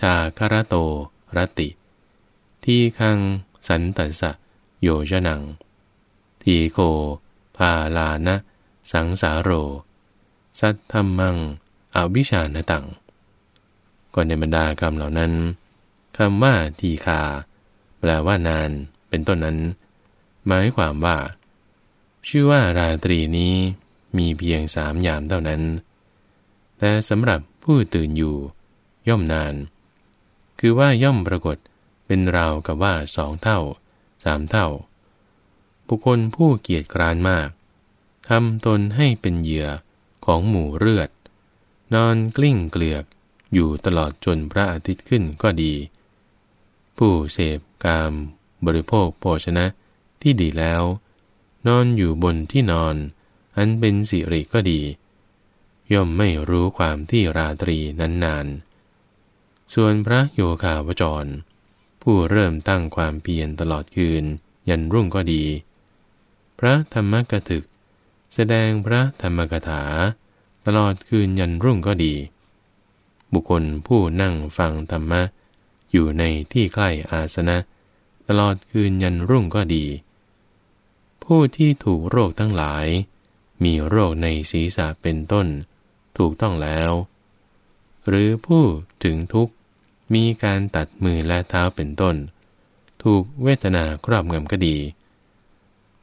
ชาคารโตรติ ทีคังสันตัสะโยชนัง ทีโคพาลานะ สังสาโร สัทธรรมังอวิชานตังก่อนในบรรดาคำเหล่านั้นคำว่าทีคา แปลว่านาน เป็นต้นนั้น หมายความว่า ชื่อว่าราตรีนี้มีเพียงสามยามเท่านั้น แต่สำหรับผู้ตื่นอยู่ ย่อมนาน คือว่าย่อมปรากฏเป็นราวกับว่าสองเท่าสามเท่า บุคคลผู้เกียจคร้านมากทำตนให้เป็นเหยื่อของหมู่เลือด นอนกลิ้งเกลือกอยู่ตลอดจนพระอาทิตย์ขึ้นก็ดี ผู้เสพกามบริโภคโภชนะที่ดีแล้ว นอนอยู่บนที่นอน อันเป็นสิริก็ดี ย่อมไม่รู้ความที่ราตรีนั้นนาน ส่วนพระโยคาวจร ผู้เริ่มตั้งความเพียรตลอดคืนยันรุ่งก็ดี พระธรรมกถึก แสดงพระธรรมกถา ตลอดคืนยันรุ่งก็ดี บุคคลผู้นั่งฟังธรรมะ อยู่ในที่ใกล้อาสนะ ตลอดคืนยันรุ่งก็ดี ผู้ที่ถูกโรคทั้งหลาย มีโรคในศีรษะเป็นต้น ถูกต้องแล้ว หรือผู้ถึงทุกข์มีการตัดมือและเท้าเป็นต้น ถูกเวทนาครอบงำก็ดี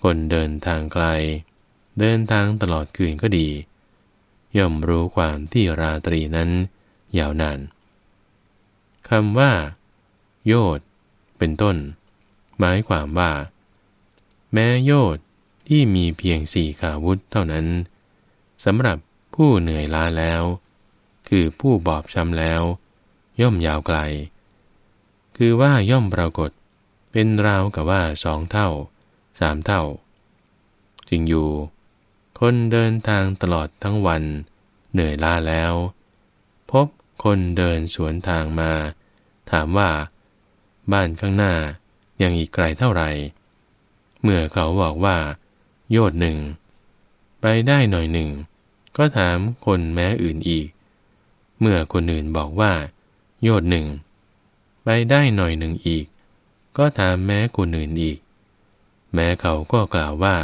คนเดินทางไกล เดินทางตลอดคืนก็ดี ย่อมรู้ความที่ราตรีนั้น ยาวนานคำว่า โยดเป็นต้น หมายความว่า แม้โยดที่มีเพียงสี่ขาวุธเท่านั้นสำหรับผู้เหนื่อยล้าแล้ว คือผู้บอบช้ำแล้ว ย่อมยาวไกล คือว่าย่อมปรากฏ เป็นราวกับว่าสองเท่า สามเท่าจริงอยู่ คนเดินทางตลอดทั้งวัน เหนื่อยล้าแล้ว พบคนเดินสวนทางมา ถามว่า บ้านข้างหน้ายังอีกไกลเท่าไหร่ เมื่อเขาบอกว่า โยดหนึ่ง ไปได้หน่อยหนึ่ง ก็ถามคนแม้อื่นอีก เมื่อคนอื่นบอกว่า โยดหนึ่ง ไปได้หน่อยหนึ่งอีก ก็ถามแม้คนอื่นอีก แม้เขาก็กล่าวว่า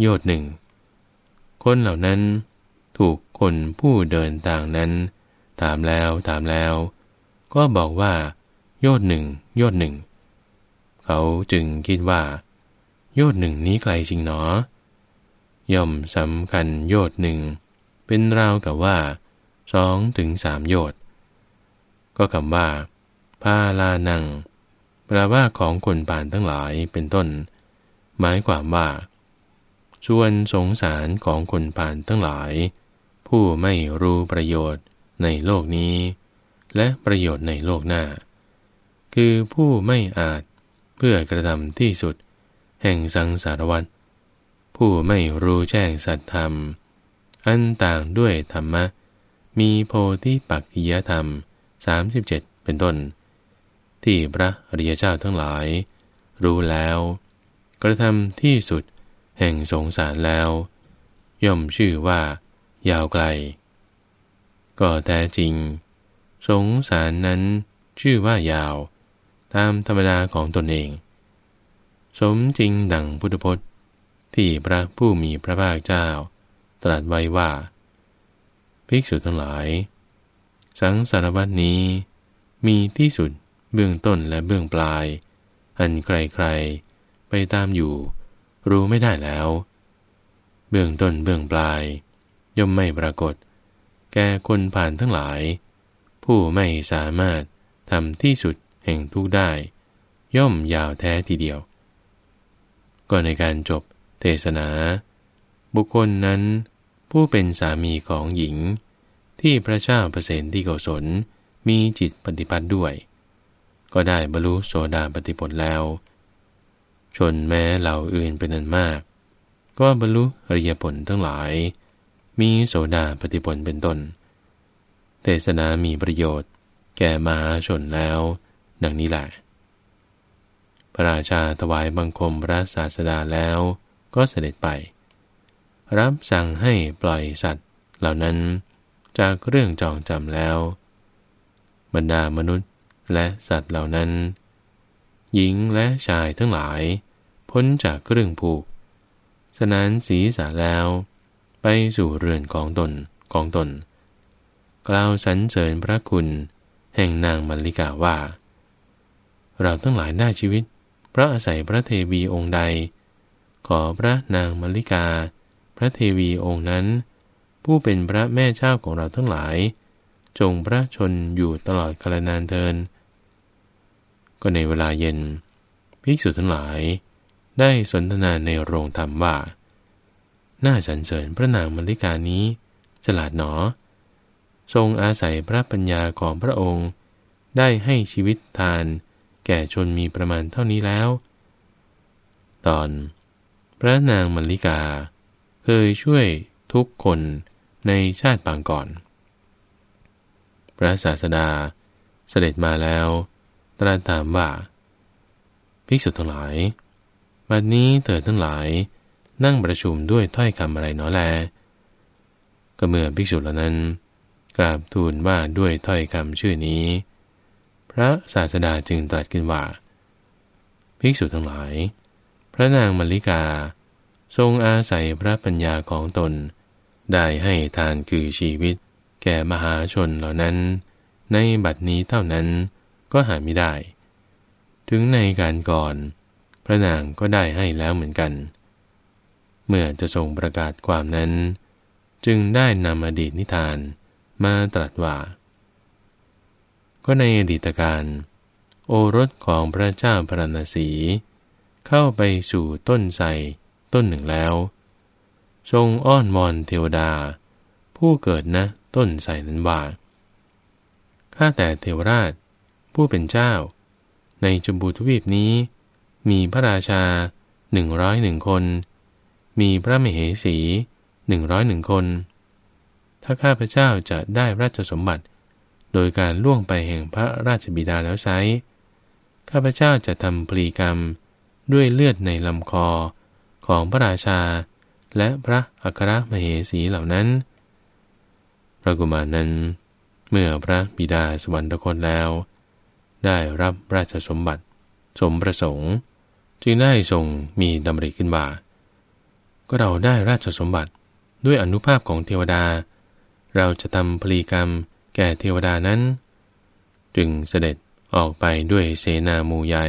โยดหนึ่ง คนเหล่านั้น ถูกคนผู้เดินต่างนั้น ถามแล้วถามแล้ว ก็บอกว่า โยดหนึ่ง โยดหนึ่ง เขาจึงคิดว่า โยดหนึ่งนี้ไกลจริงหนอ ย่อมสำคัญโยดหนึ่ง เป็นราวกับว่าสองถึงสามโยดก็คำว่าพาลานังแปลว่าของคนป่านทั้งหลายเป็นต้น หมายความว่า ส่วนสงสารของคนป่านทั้งหลาย ผู้ไม่รู้ประโยชน์ในโลกนี้ และประโยชน์ในโลกหน้า คือผู้ไม่อาจเพื่อกระทำที่สุด แห่งสังสารวัฏผู้ไม่รู้แจ้งสัตธรรม อันต่างด้วยธรรมะ มีโพธิปักกิยธรรม 37 เป็นต้น ที่พระอริยเจ้าทั้งหลาย รู้แล้ว กระทำที่สุดแห่งสงสารแล้ว ย่อมชื่อว่า ยาวไกล ก็แท้จริง สงสารนั้นชื่อว่ายาว ตามธรรมดาของตนเอง สมจริงดังพุทธพจน์ ที่พระผู้มีพระภาคเจ้า ตรัสไว้ว่า ภิกษุทั้งหลาย สังสารวัตนี้ มีที่สุดเบื้องต้นและเบื้องปลาย อันใครๆ ไปตามอยู่ รู้ไม่ได้แล้ว เบื้องต้นเบื้องปลาย ย่อมไม่ปรากฏ แก่คนผ่านทั้งหลาย ผู้ไม่สามารถทำที่สุดแห่งทุกได้ ย่อมยาวแท้ทีเดียว ก็ในการจบเทศนา บุคคลนั้น ผู้เป็นสามีของหญิง ที่พระเจ้าเปรตที่เกศลมีจิตปฏิปัติด้วย ก็ได้บรรลุโสดาปฏิผลแล้ว ชนแม้เหล่าอื่นเป็นนันมาก ก็บรรลุอริยผลทั้งหลาย มีโสดาปฏิผลเป็นต้น เทศนามีประโยชน์ แก่มหาชนแล้ว ดังนี้แหละ พระราชาถวายบังคมพระศาสดาแล้วก็เสด็จไป รับสั่งให้ปล่อยสัตว์เหล่านั้นจากเรื่องจองจำแล้ว บรรดามนุษย์และสัตว์เหล่านั้น หญิงและชายทั้งหลาย พ้นจากเครื่องผูก สนานสีสาแล้ว ไปสู่เรือนของตนของตน กล่าวสรรเสริญพระคุณ แห่งนางมัลลิกาว่า เราทั้งหลายได้ชีวิต พระอาศัยพระเทวีองค์ใด ขอพระนางมัลลิกา พระเทวีองค์นั้น ผู้เป็นพระแม่เจ้าของเราทั้งหลาย จงพระชนอยู่ตลอดกาลนานเทิน ก็ในเวลาเย็น ภิกษุทั้งหลาย ได้สนทนาในโรงธรรมว่า น่าสรรเสริญพระนางมริกานี้ฉลาดหนอ ทรงอาศัยพระปัญญาของพระองค์ ได้ให้ชีวิตทาน แก่ชนมีประมาณเท่านี้แล้ว ตอน พระนางมริกา เคยช่วยทุกคนในชาติปางก่อน พระศาสดาเสด็จมาแล้ว ตรัสถามว่า ภิกษุทั้งหลาย บัดนี้เถิดทั้งหลายนั่งประชุมด้วยถ้อยคำอะไรนาะแล ก็เมื่อภิกษุเหล่านั้น กราบทูลว่าด้วยถ้อยคำชื่อนี้ พระศาสดาจึงตรัสขึ้นว่า ภิกษุทั้งหลาย พระนางมลิกา ทรงอาศัยพระปัญญาของตน ได้ให้ทานคือชีวิต แก่มหาชนเหล่านั้น ในบัดนี้เท่านั้น ก็หาไม่ได้ ถึงในการก่อน พระนางก็ได้ให้แล้วเหมือนกัน เมื่อจะทรงประกาศความนั้น จึงได้นำอดีตนิทานมาตรัสว่า ก็ในอดีตการโอรสของพระเจ้าพระนศีเข้าไปสู่ต้นไทรต้นหนึ่งแล้ว ทรงอ้อนวอนเทวดา ผู้เกิดนะต้นไทรนั้นว่าข้าแต่เทวราช ผู้เป็นเจ้า ในจมบูทวีปนี้ มีพระราชาหนึ่งร้อยหนึ่งคน มีพระมเหสีหนึ่งร้อยหนึ่งคน ถ้าข้าพเจ้าจะได้ราชสมบัติ โดยการล่วงไปแห่งพระราชบิดาแล้วไซข้าพเจ้าจะทำปลีกรรมด้วยเลือดในลำคอของพระราชา และพระอัครมเหสีเหล่านั้น พระกุมารนั้น เมื่อพระบิดาสวรรคตแล้ว ได้รับราชสมบัติ สมประสงค์ จึงได้ทรงมีดำริขึ้นว่าก็เราได้ราชสมบัติด้วยอนุภาพของเทวดา เราจะทำพลีกรรมแก่เทวดานั้น จึงเสด็จออกไปด้วยเสนาหมูใหญ่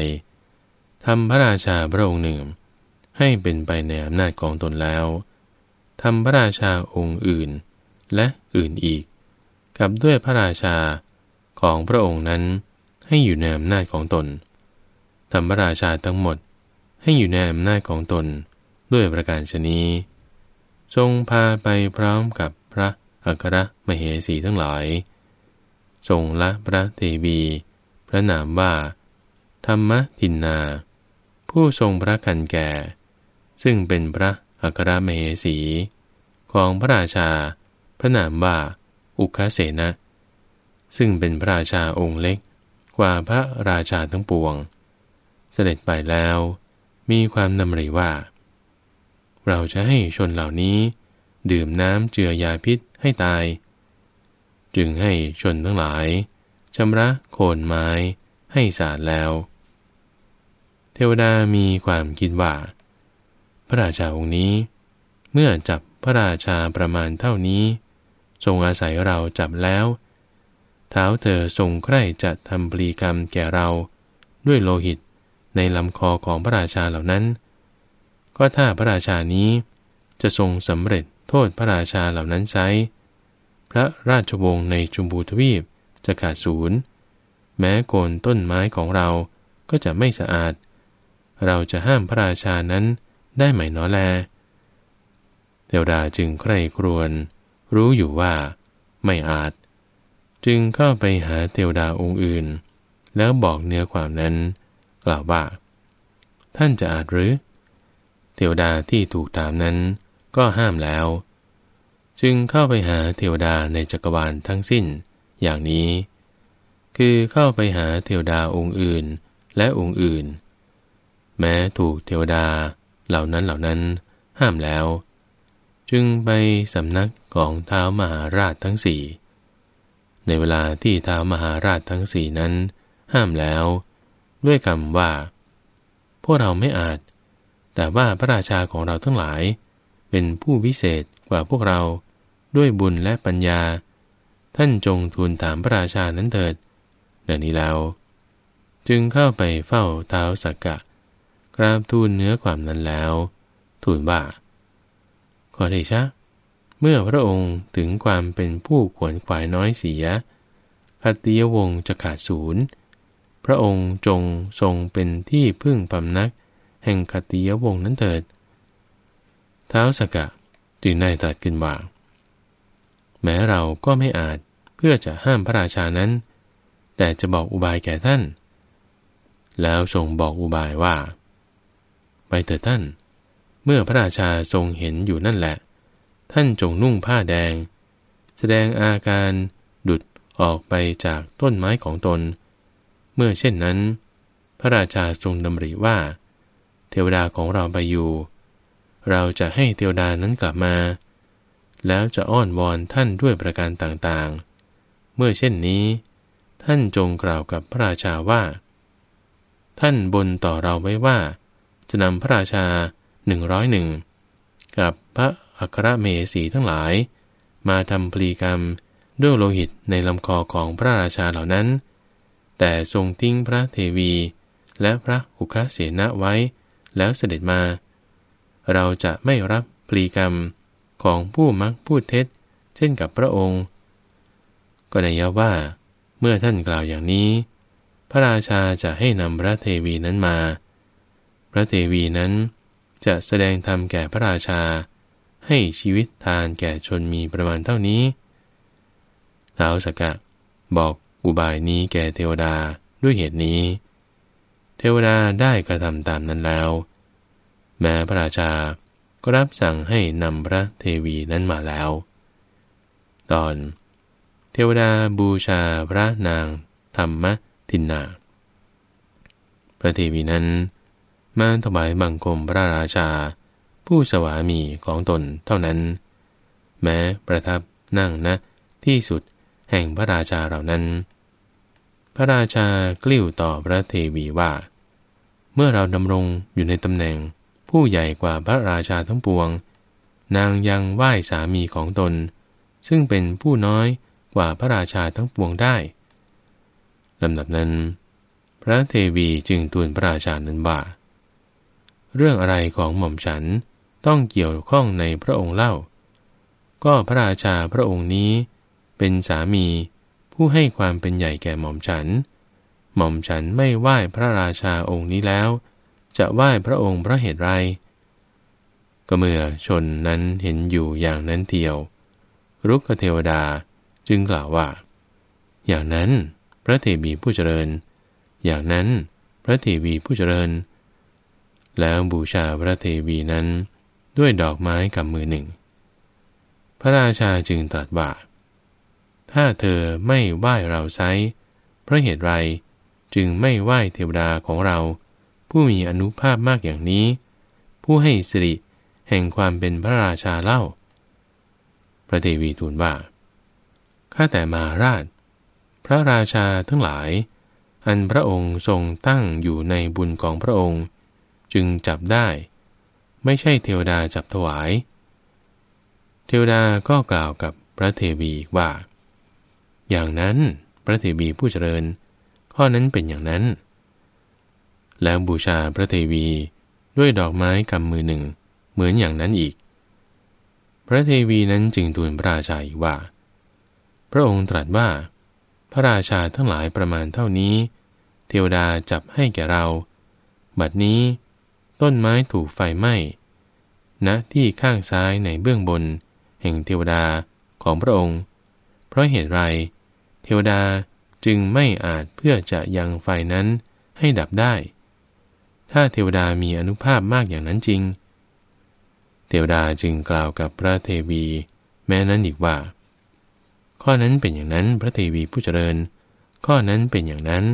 ทำพระราชาพระองค์หนึ่ง ให้เป็นไปในอำนาจของตนแล้วทำพระราชาองค์อื่นและอื่นอีก กับด้วยพระราชาของพระองค์นั้น ให้อยู่ในอำนาจของตนทำพระราชาทั้งหมดให้อยู่ในอำนาจของตนด้วยประการชนีทรงพาไปพร้อมกับพระอัครมเหสีทั้งหลาย ทรงละพระเทวี พระนามว่า ธรรมทินนา ผู้ทรงพระคันแก่ ซึ่งเป็นพระอัครมเหสี ของพระราชา พระนามว่า อุคเสนะ ซึ่งเป็นพระราชาองค์เล็ก กว่าพระราชาทั้งปวง เสด็จไปแล้ว มีความนำริว่า เราจะให้ชนเหล่านี้ ดื่มน้ำเจือยาพิษให้ตาย จึงให้ชนทั้งหลายชำระโคนไม้ให้สาดแล้ว เทวดามีความคิดว่า พระราชาองค์นี้ เมื่อจับพระราชาประมาณเท่านี้ ทรงอาศัยเราจับแล้ว เท้าเธอทรงใคร่จะทำปรีกรรมแก่เรา ด้วยโลหิตในลำคอของพระราชาเหล่านั้น ก็ถ้าพระราชานี้จะทรงสำเร็จโทษพระราชาเหล่านั้นไซพระราชวงศ์ในจุมบูทวีปจะขาดศูนย์แม้โกนต้นไม้ของเราก็จะไม่สะอาด เราจะห้ามพระราชานั้นได้ไหมน้อแล เทวดาจึงใคร่ครวญรู้อยู่ว่าไม่อาจ จึงเข้าไปหาเทวดาองค์อื่น แล้วบอกเนื้อความนั้น กล่าวว่า ท่านจะอาจหรือ เทวดาที่ถูกตามนั้นก็ห้ามแล้ว จึงเข้าไปหาเทวดาในจักรวาลทั้งสิ้น อย่างนี้ คือเข้าไปหาเทวดาองค์อื่นและองค์อื่น แม้ถูกเทวดาเหล่านั้นเหล่านั้นห้ามแล้ว จึงไปสำนักของเท้ามหาราชทั้งสี่ ในเวลาที่ท้ามหาราชทั้งสี่นั้น ห้ามแล้ว ด้วยคำว่า พวกเราไม่อาจ แต่ว่าพระราชาของเราทั้งหลาย เป็นผู้วิเศษกว่าพวกเราด้วยบุญและปัญญา ท่านจงทูลถามพระราชานั้นเถิดเดี๋ยวนี้แล้ว จึงเข้าไปเฝ้าเท้าสักกะ กราบทูลเนื้อความนั้นแล้ว ทูลว่าขอเดชะ เมื่อพระองค์ถึงความเป็นผู้ขวนขวายน้อยเสียคัตติยวงจะขาดศูนย์พระองค์จงทรงเป็นที่พึ่งพำนัก แห่งคติยวงนั้นเถิดเท้าสกะจึงได้ตรัสขึ้นว่า แม้เราก็ไม่อาจเพื่อจะห้ามพระราชานั้น แต่จะบอกอุบายแก่ท่าน แล้วทรงบอกอุบายว่า ไปเถิดท่าน เมื่อพระราชาทรงเห็นอยู่นั่นแหละ ท่านจงนุ่งผ้าแดง แสดงอาการดุดออกไปจากต้นไม้ของตน เมื่อเช่นนั้น พระราชาทรงดำริว่า เทวดาของเราไปอยู่ เราจะให้เทวดานั้นกลับมา แล้วจะอ้อนวอนท่านด้วยประการต่างๆ เมื่อเช่นนี้ ท่านจงกล่าวกับพระราชาว่า ท่านบนต่อเราไว้ว่า จะนำพระราชาหนึ่งร้อยหนึ่งกับพระ อัครเมสีทั้งหลาย มาทำพลีกรรมด้วยโลหิตในลำคอของพระราชาเหล่านั้น แต่ทรงทิ้งพระเทวี และพระอุคเสนะไว้ แล้วเสด็จมา เราจะไม่รับปลีกรรมของผู้มักพูดเท็จ เช่นกับพระองค์ ก็นัยว่า เมื่อท่านกล่าวอย่างนี้ พระราชาจะให้นำพระเทวีนั้นมา พระเทวีนั้นจะแสดงธรรมแก่พระราชา ให้ชีวิตทานแก่ชนมีประมาณเท่านี้ท้าวสกะ บอกอุบายนี้แก่เทวดาด้วยเหตุนี้ เทวดาได้กระทำตามนั้นแล้ว แม้พระราชาก็รับสั่งให้นำพระเทวีนั้นมาแล้ว ตอน เทวดาบูชาพระนางธรรมทินนา พระเทวีนั้นมาถวายบังคมพระราชา ผู้สวามีของตนเท่านั้น แม้ประทับนั่งนะที่สุดแห่งพระราชาเหล่านั้น พระราชากลิ้วต่อพระเทวีว่า เมื่อเราดำรงอยู่ในตำแหน่งผู้ใหญ่กว่าพระราชาทั้งปวง นางยังไหว้สามีของตน ซึ่งเป็นผู้น้อยกว่าพระราชาทั้งปวงได้ลำดับนั้น พระเทวีจึงทูลพระราชานั้นว่าเรื่องอะไรของหม่อมฉัน ต้องเกี่ยวข้องในพระองค์เล่า ก็พระราชาพระองค์นี้ เป็นสามีผู้ให้ความเป็นใหญ่แก่หม่อมฉัน หม่อมฉันไม่ไหว้พระราชาองค์นี้แล้ว จะไหว้พระองค์เพราะเหตุไร ก็เมื่อชนนั้นเห็นอยู่อย่างนั้นเทียว รุกเทวดาจึงกล่าวว่า อย่างนั้นพระเทวีผู้เจริญ อย่างนั้นพระเทวีผู้เจริญ แล้วบูชาพระเทวีนั้น ด้วยดอกไม้กับมือหนึ่ง พระราชาจึงตรัสว่า ถ้าเธอไม่ไหว้เราไซเพราะเหตุไรจึงไม่ไหว้เทวดาของเรา ผู้มีอนุภาพมากอย่างนี้ ผู้ให้สิริแห่งความเป็นพระราชาเล่า พระเทวีทูลว่าข้าแต่มาราช พระราชาทั้งหลาย อันพระองค์ทรงตั้งอยู่ในบุญของพระองค์ จึงจับได้ ไม่ใช่เทวดาจับถวาย เทวดาก็กล่าวกับพระเทวีว่า อย่างนั้นพระเทวีผู้เจริญ ข้อนั้นเป็นอย่างนั้น แล้วบูชาพระเทวีด้วยดอกไม้กำมือหนึ่ง เหมือนอย่างนั้นอีก พระเทวีนั้นจึงทูลพระราชาว่า พระองค์ตรัสว่า พระราชาทั้งหลายประมาณเท่านี้ เทวดาจับให้แก่เรา บัดนี้ ต้นไม้ถูกไฟไหม้ณนะที่ข้างซ้ายในเบื้องบน แห่งเทวดาของพระองค์ เพราะเหตุไร เทวดาจึงไม่อาจเพื่อจะยังไฟนั้นให้ดับได้ ถ้าเทวดามีอนุภาพมากอย่างนั้นจริง เทวดาจึงกล่าวกับพระเทวี แม้นั้นอีกว่า ข้อนั้นเป็นอย่างนั้นพระเทวีผู้เจริญ ข้อนั้นเป็นอย่างนั้น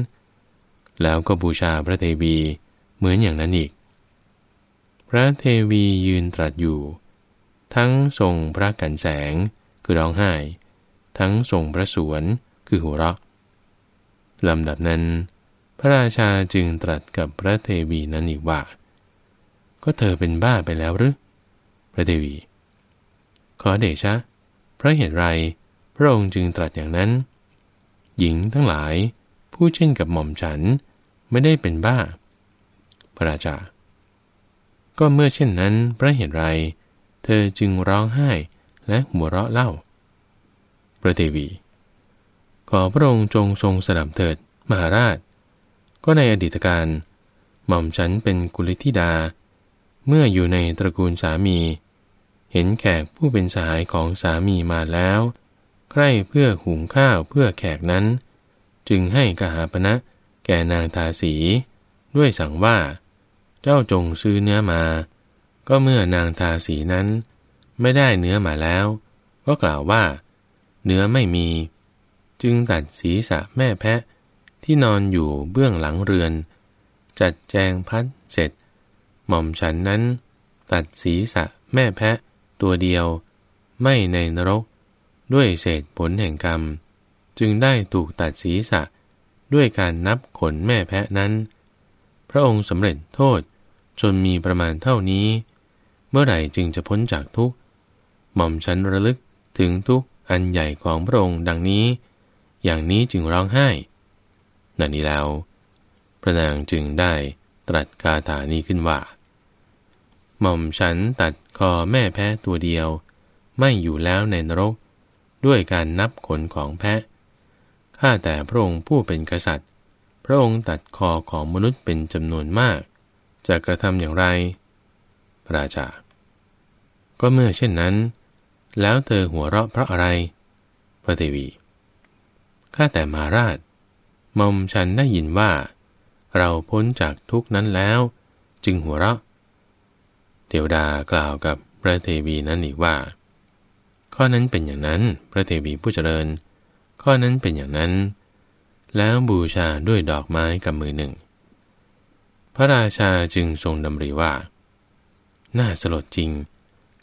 แล้วก็บูชาพระเทวีเหมือนอย่างนั้นอีก พระเทวียืนตรัสอยู่ ทั้งทรงพระกันแสงคือร้องไห้ ทั้งทรงพระสวนคือหัวเราะลำดับนั้น พระราชาจึงตรัสกับพระเทวีนั้นอีกว่า ก็เธอเป็นบ้าไปแล้วหรือ พระเทวี ขอเดชะ พระเหตุไร พระองค์จึงตรัสอย่างนั้น หญิงทั้งหลาย ผู้เช่นกับหม่อมฉันไม่ได้เป็นบ้า พระราชา ก็เมื่อเช่นนั้นพระเหตุไร เธอจึงร้องไห้และหัวเราะเล่า พระเทวี ขอพระองค์จงทรงสดับเถิดมหาราช ก็ในอดีตการหม่อมฉันเป็นกุลิธิดา เมื่ออยู่ในตระกูลสามี เห็นแขกผู้เป็นสหายของสามีมาแล้ว ใคร่เพื่อหุงข้าวเพื่อแขกนั้น จึงให้กหาปณะแก่นางทาสี ด้วยสั่งว่า เจ้าจงซื้อเนื้อมา ก็เมื่อนางทาสีนั้น ไม่ได้เนื้อมาแล้ว ก็กล่าวว่า เนื้อไม่มี จึงตัดศีรษะแม่แพะที่นอนอยู่เบื้องหลังเรือน จัดแจงพัดเสร็จ หม่อมฉันนั้น ตัดศีรษะแม่แพะตัวเดียว ไม่ในนรก ด้วยเศษผลแห่งกรรม จึงได้ถูกตัดศีรษะด้วยการนับขนแม่แพะนั้น พระองค์สำเร็จโทษจนมีประมาณเท่านี้ เมื่อไหร่จึงจะพ้นจากทุกข์หม่อมฉันระลึกถึงทุกข์อันใหญ่ของพระองค์ดังนี้ อย่างนี้จึงร้องไห้นั่นนี้แล้ว พระนางจึงได้ตรัสคาถานี้ขึ้นว่า หม่อมฉันตัดคอแม่แพ้ตัวเดียว ไม่อยู่แล้วในนรก ด้วยการนับขนของแพะข้าแต่พระองค์ผู้เป็นกษัตริย์ ระองค์ตัดคอของมนุษย์เป็นจำนวนมาก จะกระทำอย่างไร พระราชา ก็เมื่อเช่นนั้น แล้วเธอหัวเราะเพราะอะไร พระเทวี ข้าแต่มาราชมอมฉันได้ยินว่า เราพ้นจากทุกนั้นแล้ว จึงหัวเราะ เทวดากล่าวกับพระเทวีนั้นอีกว่า ข้อนั้นเป็นอย่างนั้น พระเทวีผู้เจริญ ข้อนั้นเป็นอย่างนั้น แล้วบูชาด้วยดอกไม้กับมือหนึ่ง พระราชาจึงทรงดำริว่า น่าสลดจริง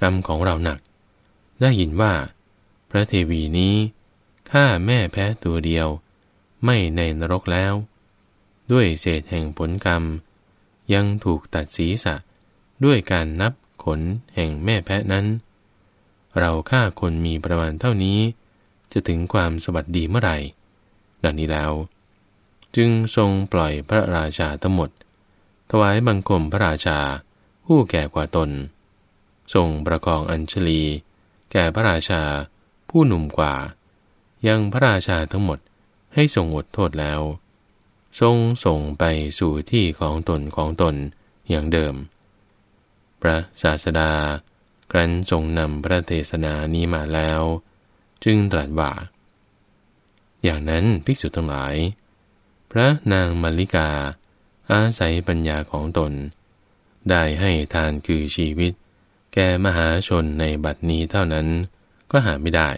กรรมของเราหนัก ได้ยินว่า พระเทวีนี้ฆ่าแม่แพ้ตัวเดียว ไม่ในนรกแล้ว ด้วยเศษแห่งผลกรรม ยังถูกตัดศีรษะด้วยการนับขนแห่งแม่แพะนั้น เราฆ่าคนมีประมาณเท่านี้ จะถึงความสวัสดีเมื่อไหร่ ดังนี้แล้ว จึงทรงปล่อยพระราชาทั้งหมด ถวายบังคมพระราชาผู้แก่กว่าตน ทรงประคองอัญชลี แก่พระราชาผู้หนุ่มกว่า ยังพระราชาทั้งหมดให้ทรงอดโทษแล้ว ทรงส่งไปสู่ที่ของตนของตนอย่างเดิม พระศาสดาครั้นทรงนำพระเทศนานี้มาแล้ว จึงตรัสว่า อย่างนั้นภิกษุทั้งหลาย พระนางมัลลิกา อาศัยปัญญาของตน ได้ให้ทานคือชีวิต แก่มหาชนในบัดนี้เท่านั้นก็หาไม่ได้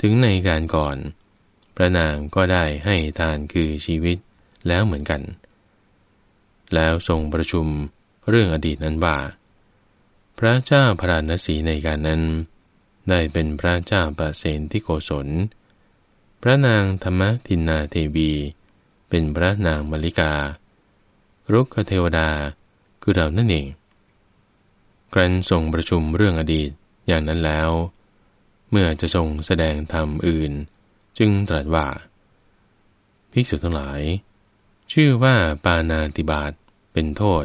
ถึงในการก่อน พระนางก็ได้ให้ทานคือชีวิตแล้วเหมือนกัน แล้วทรงประชุมเรื่องอดีตนั้นว่าพระเจ้าพระนศีในการนั้น ได้เป็นพระเจ้าประเสนที่โกศล ระนางธรรมทินนาเทวี เป็นพระนางมลิกา รุกขเทวดาคือเรานั่นเองครั้นทรงประชุมเรื่องอดีตอย่างนั้นแล้ว เมื่อจะทรงแสดงธรรมอื่น จึงตรัสว่า ภิกษุทั้งหลาย ชื่อว่าปานาติบาตเป็นโทษ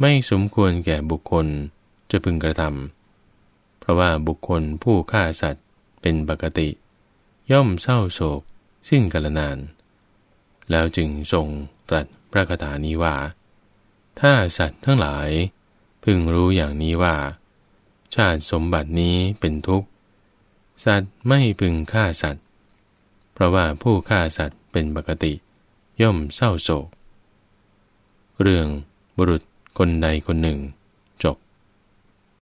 ไม่สมควรแก่บุคคลจะพึงกระทำเพราะว่าบุคคลผู้ฆ่าสัตว์เป็นปกติ ย่อมเศร้าโศก สิ้นกาลนาน แล้วจึงทรงตรัสพระคาถานี้ว่า ถ้าสัตว์ทั้งหลาย พึงรู้อย่างนี้ว่า ชาติสมบัตินี้เป็นทุกข์ สัตว์ไม่พึงฆ่าสัตว์ เพราะว่าผู้ฆ่าสัตว์เป็นปกติ ย่อมเศร้าโศก เรื่องบุรุษคนใดคนหนึ่ง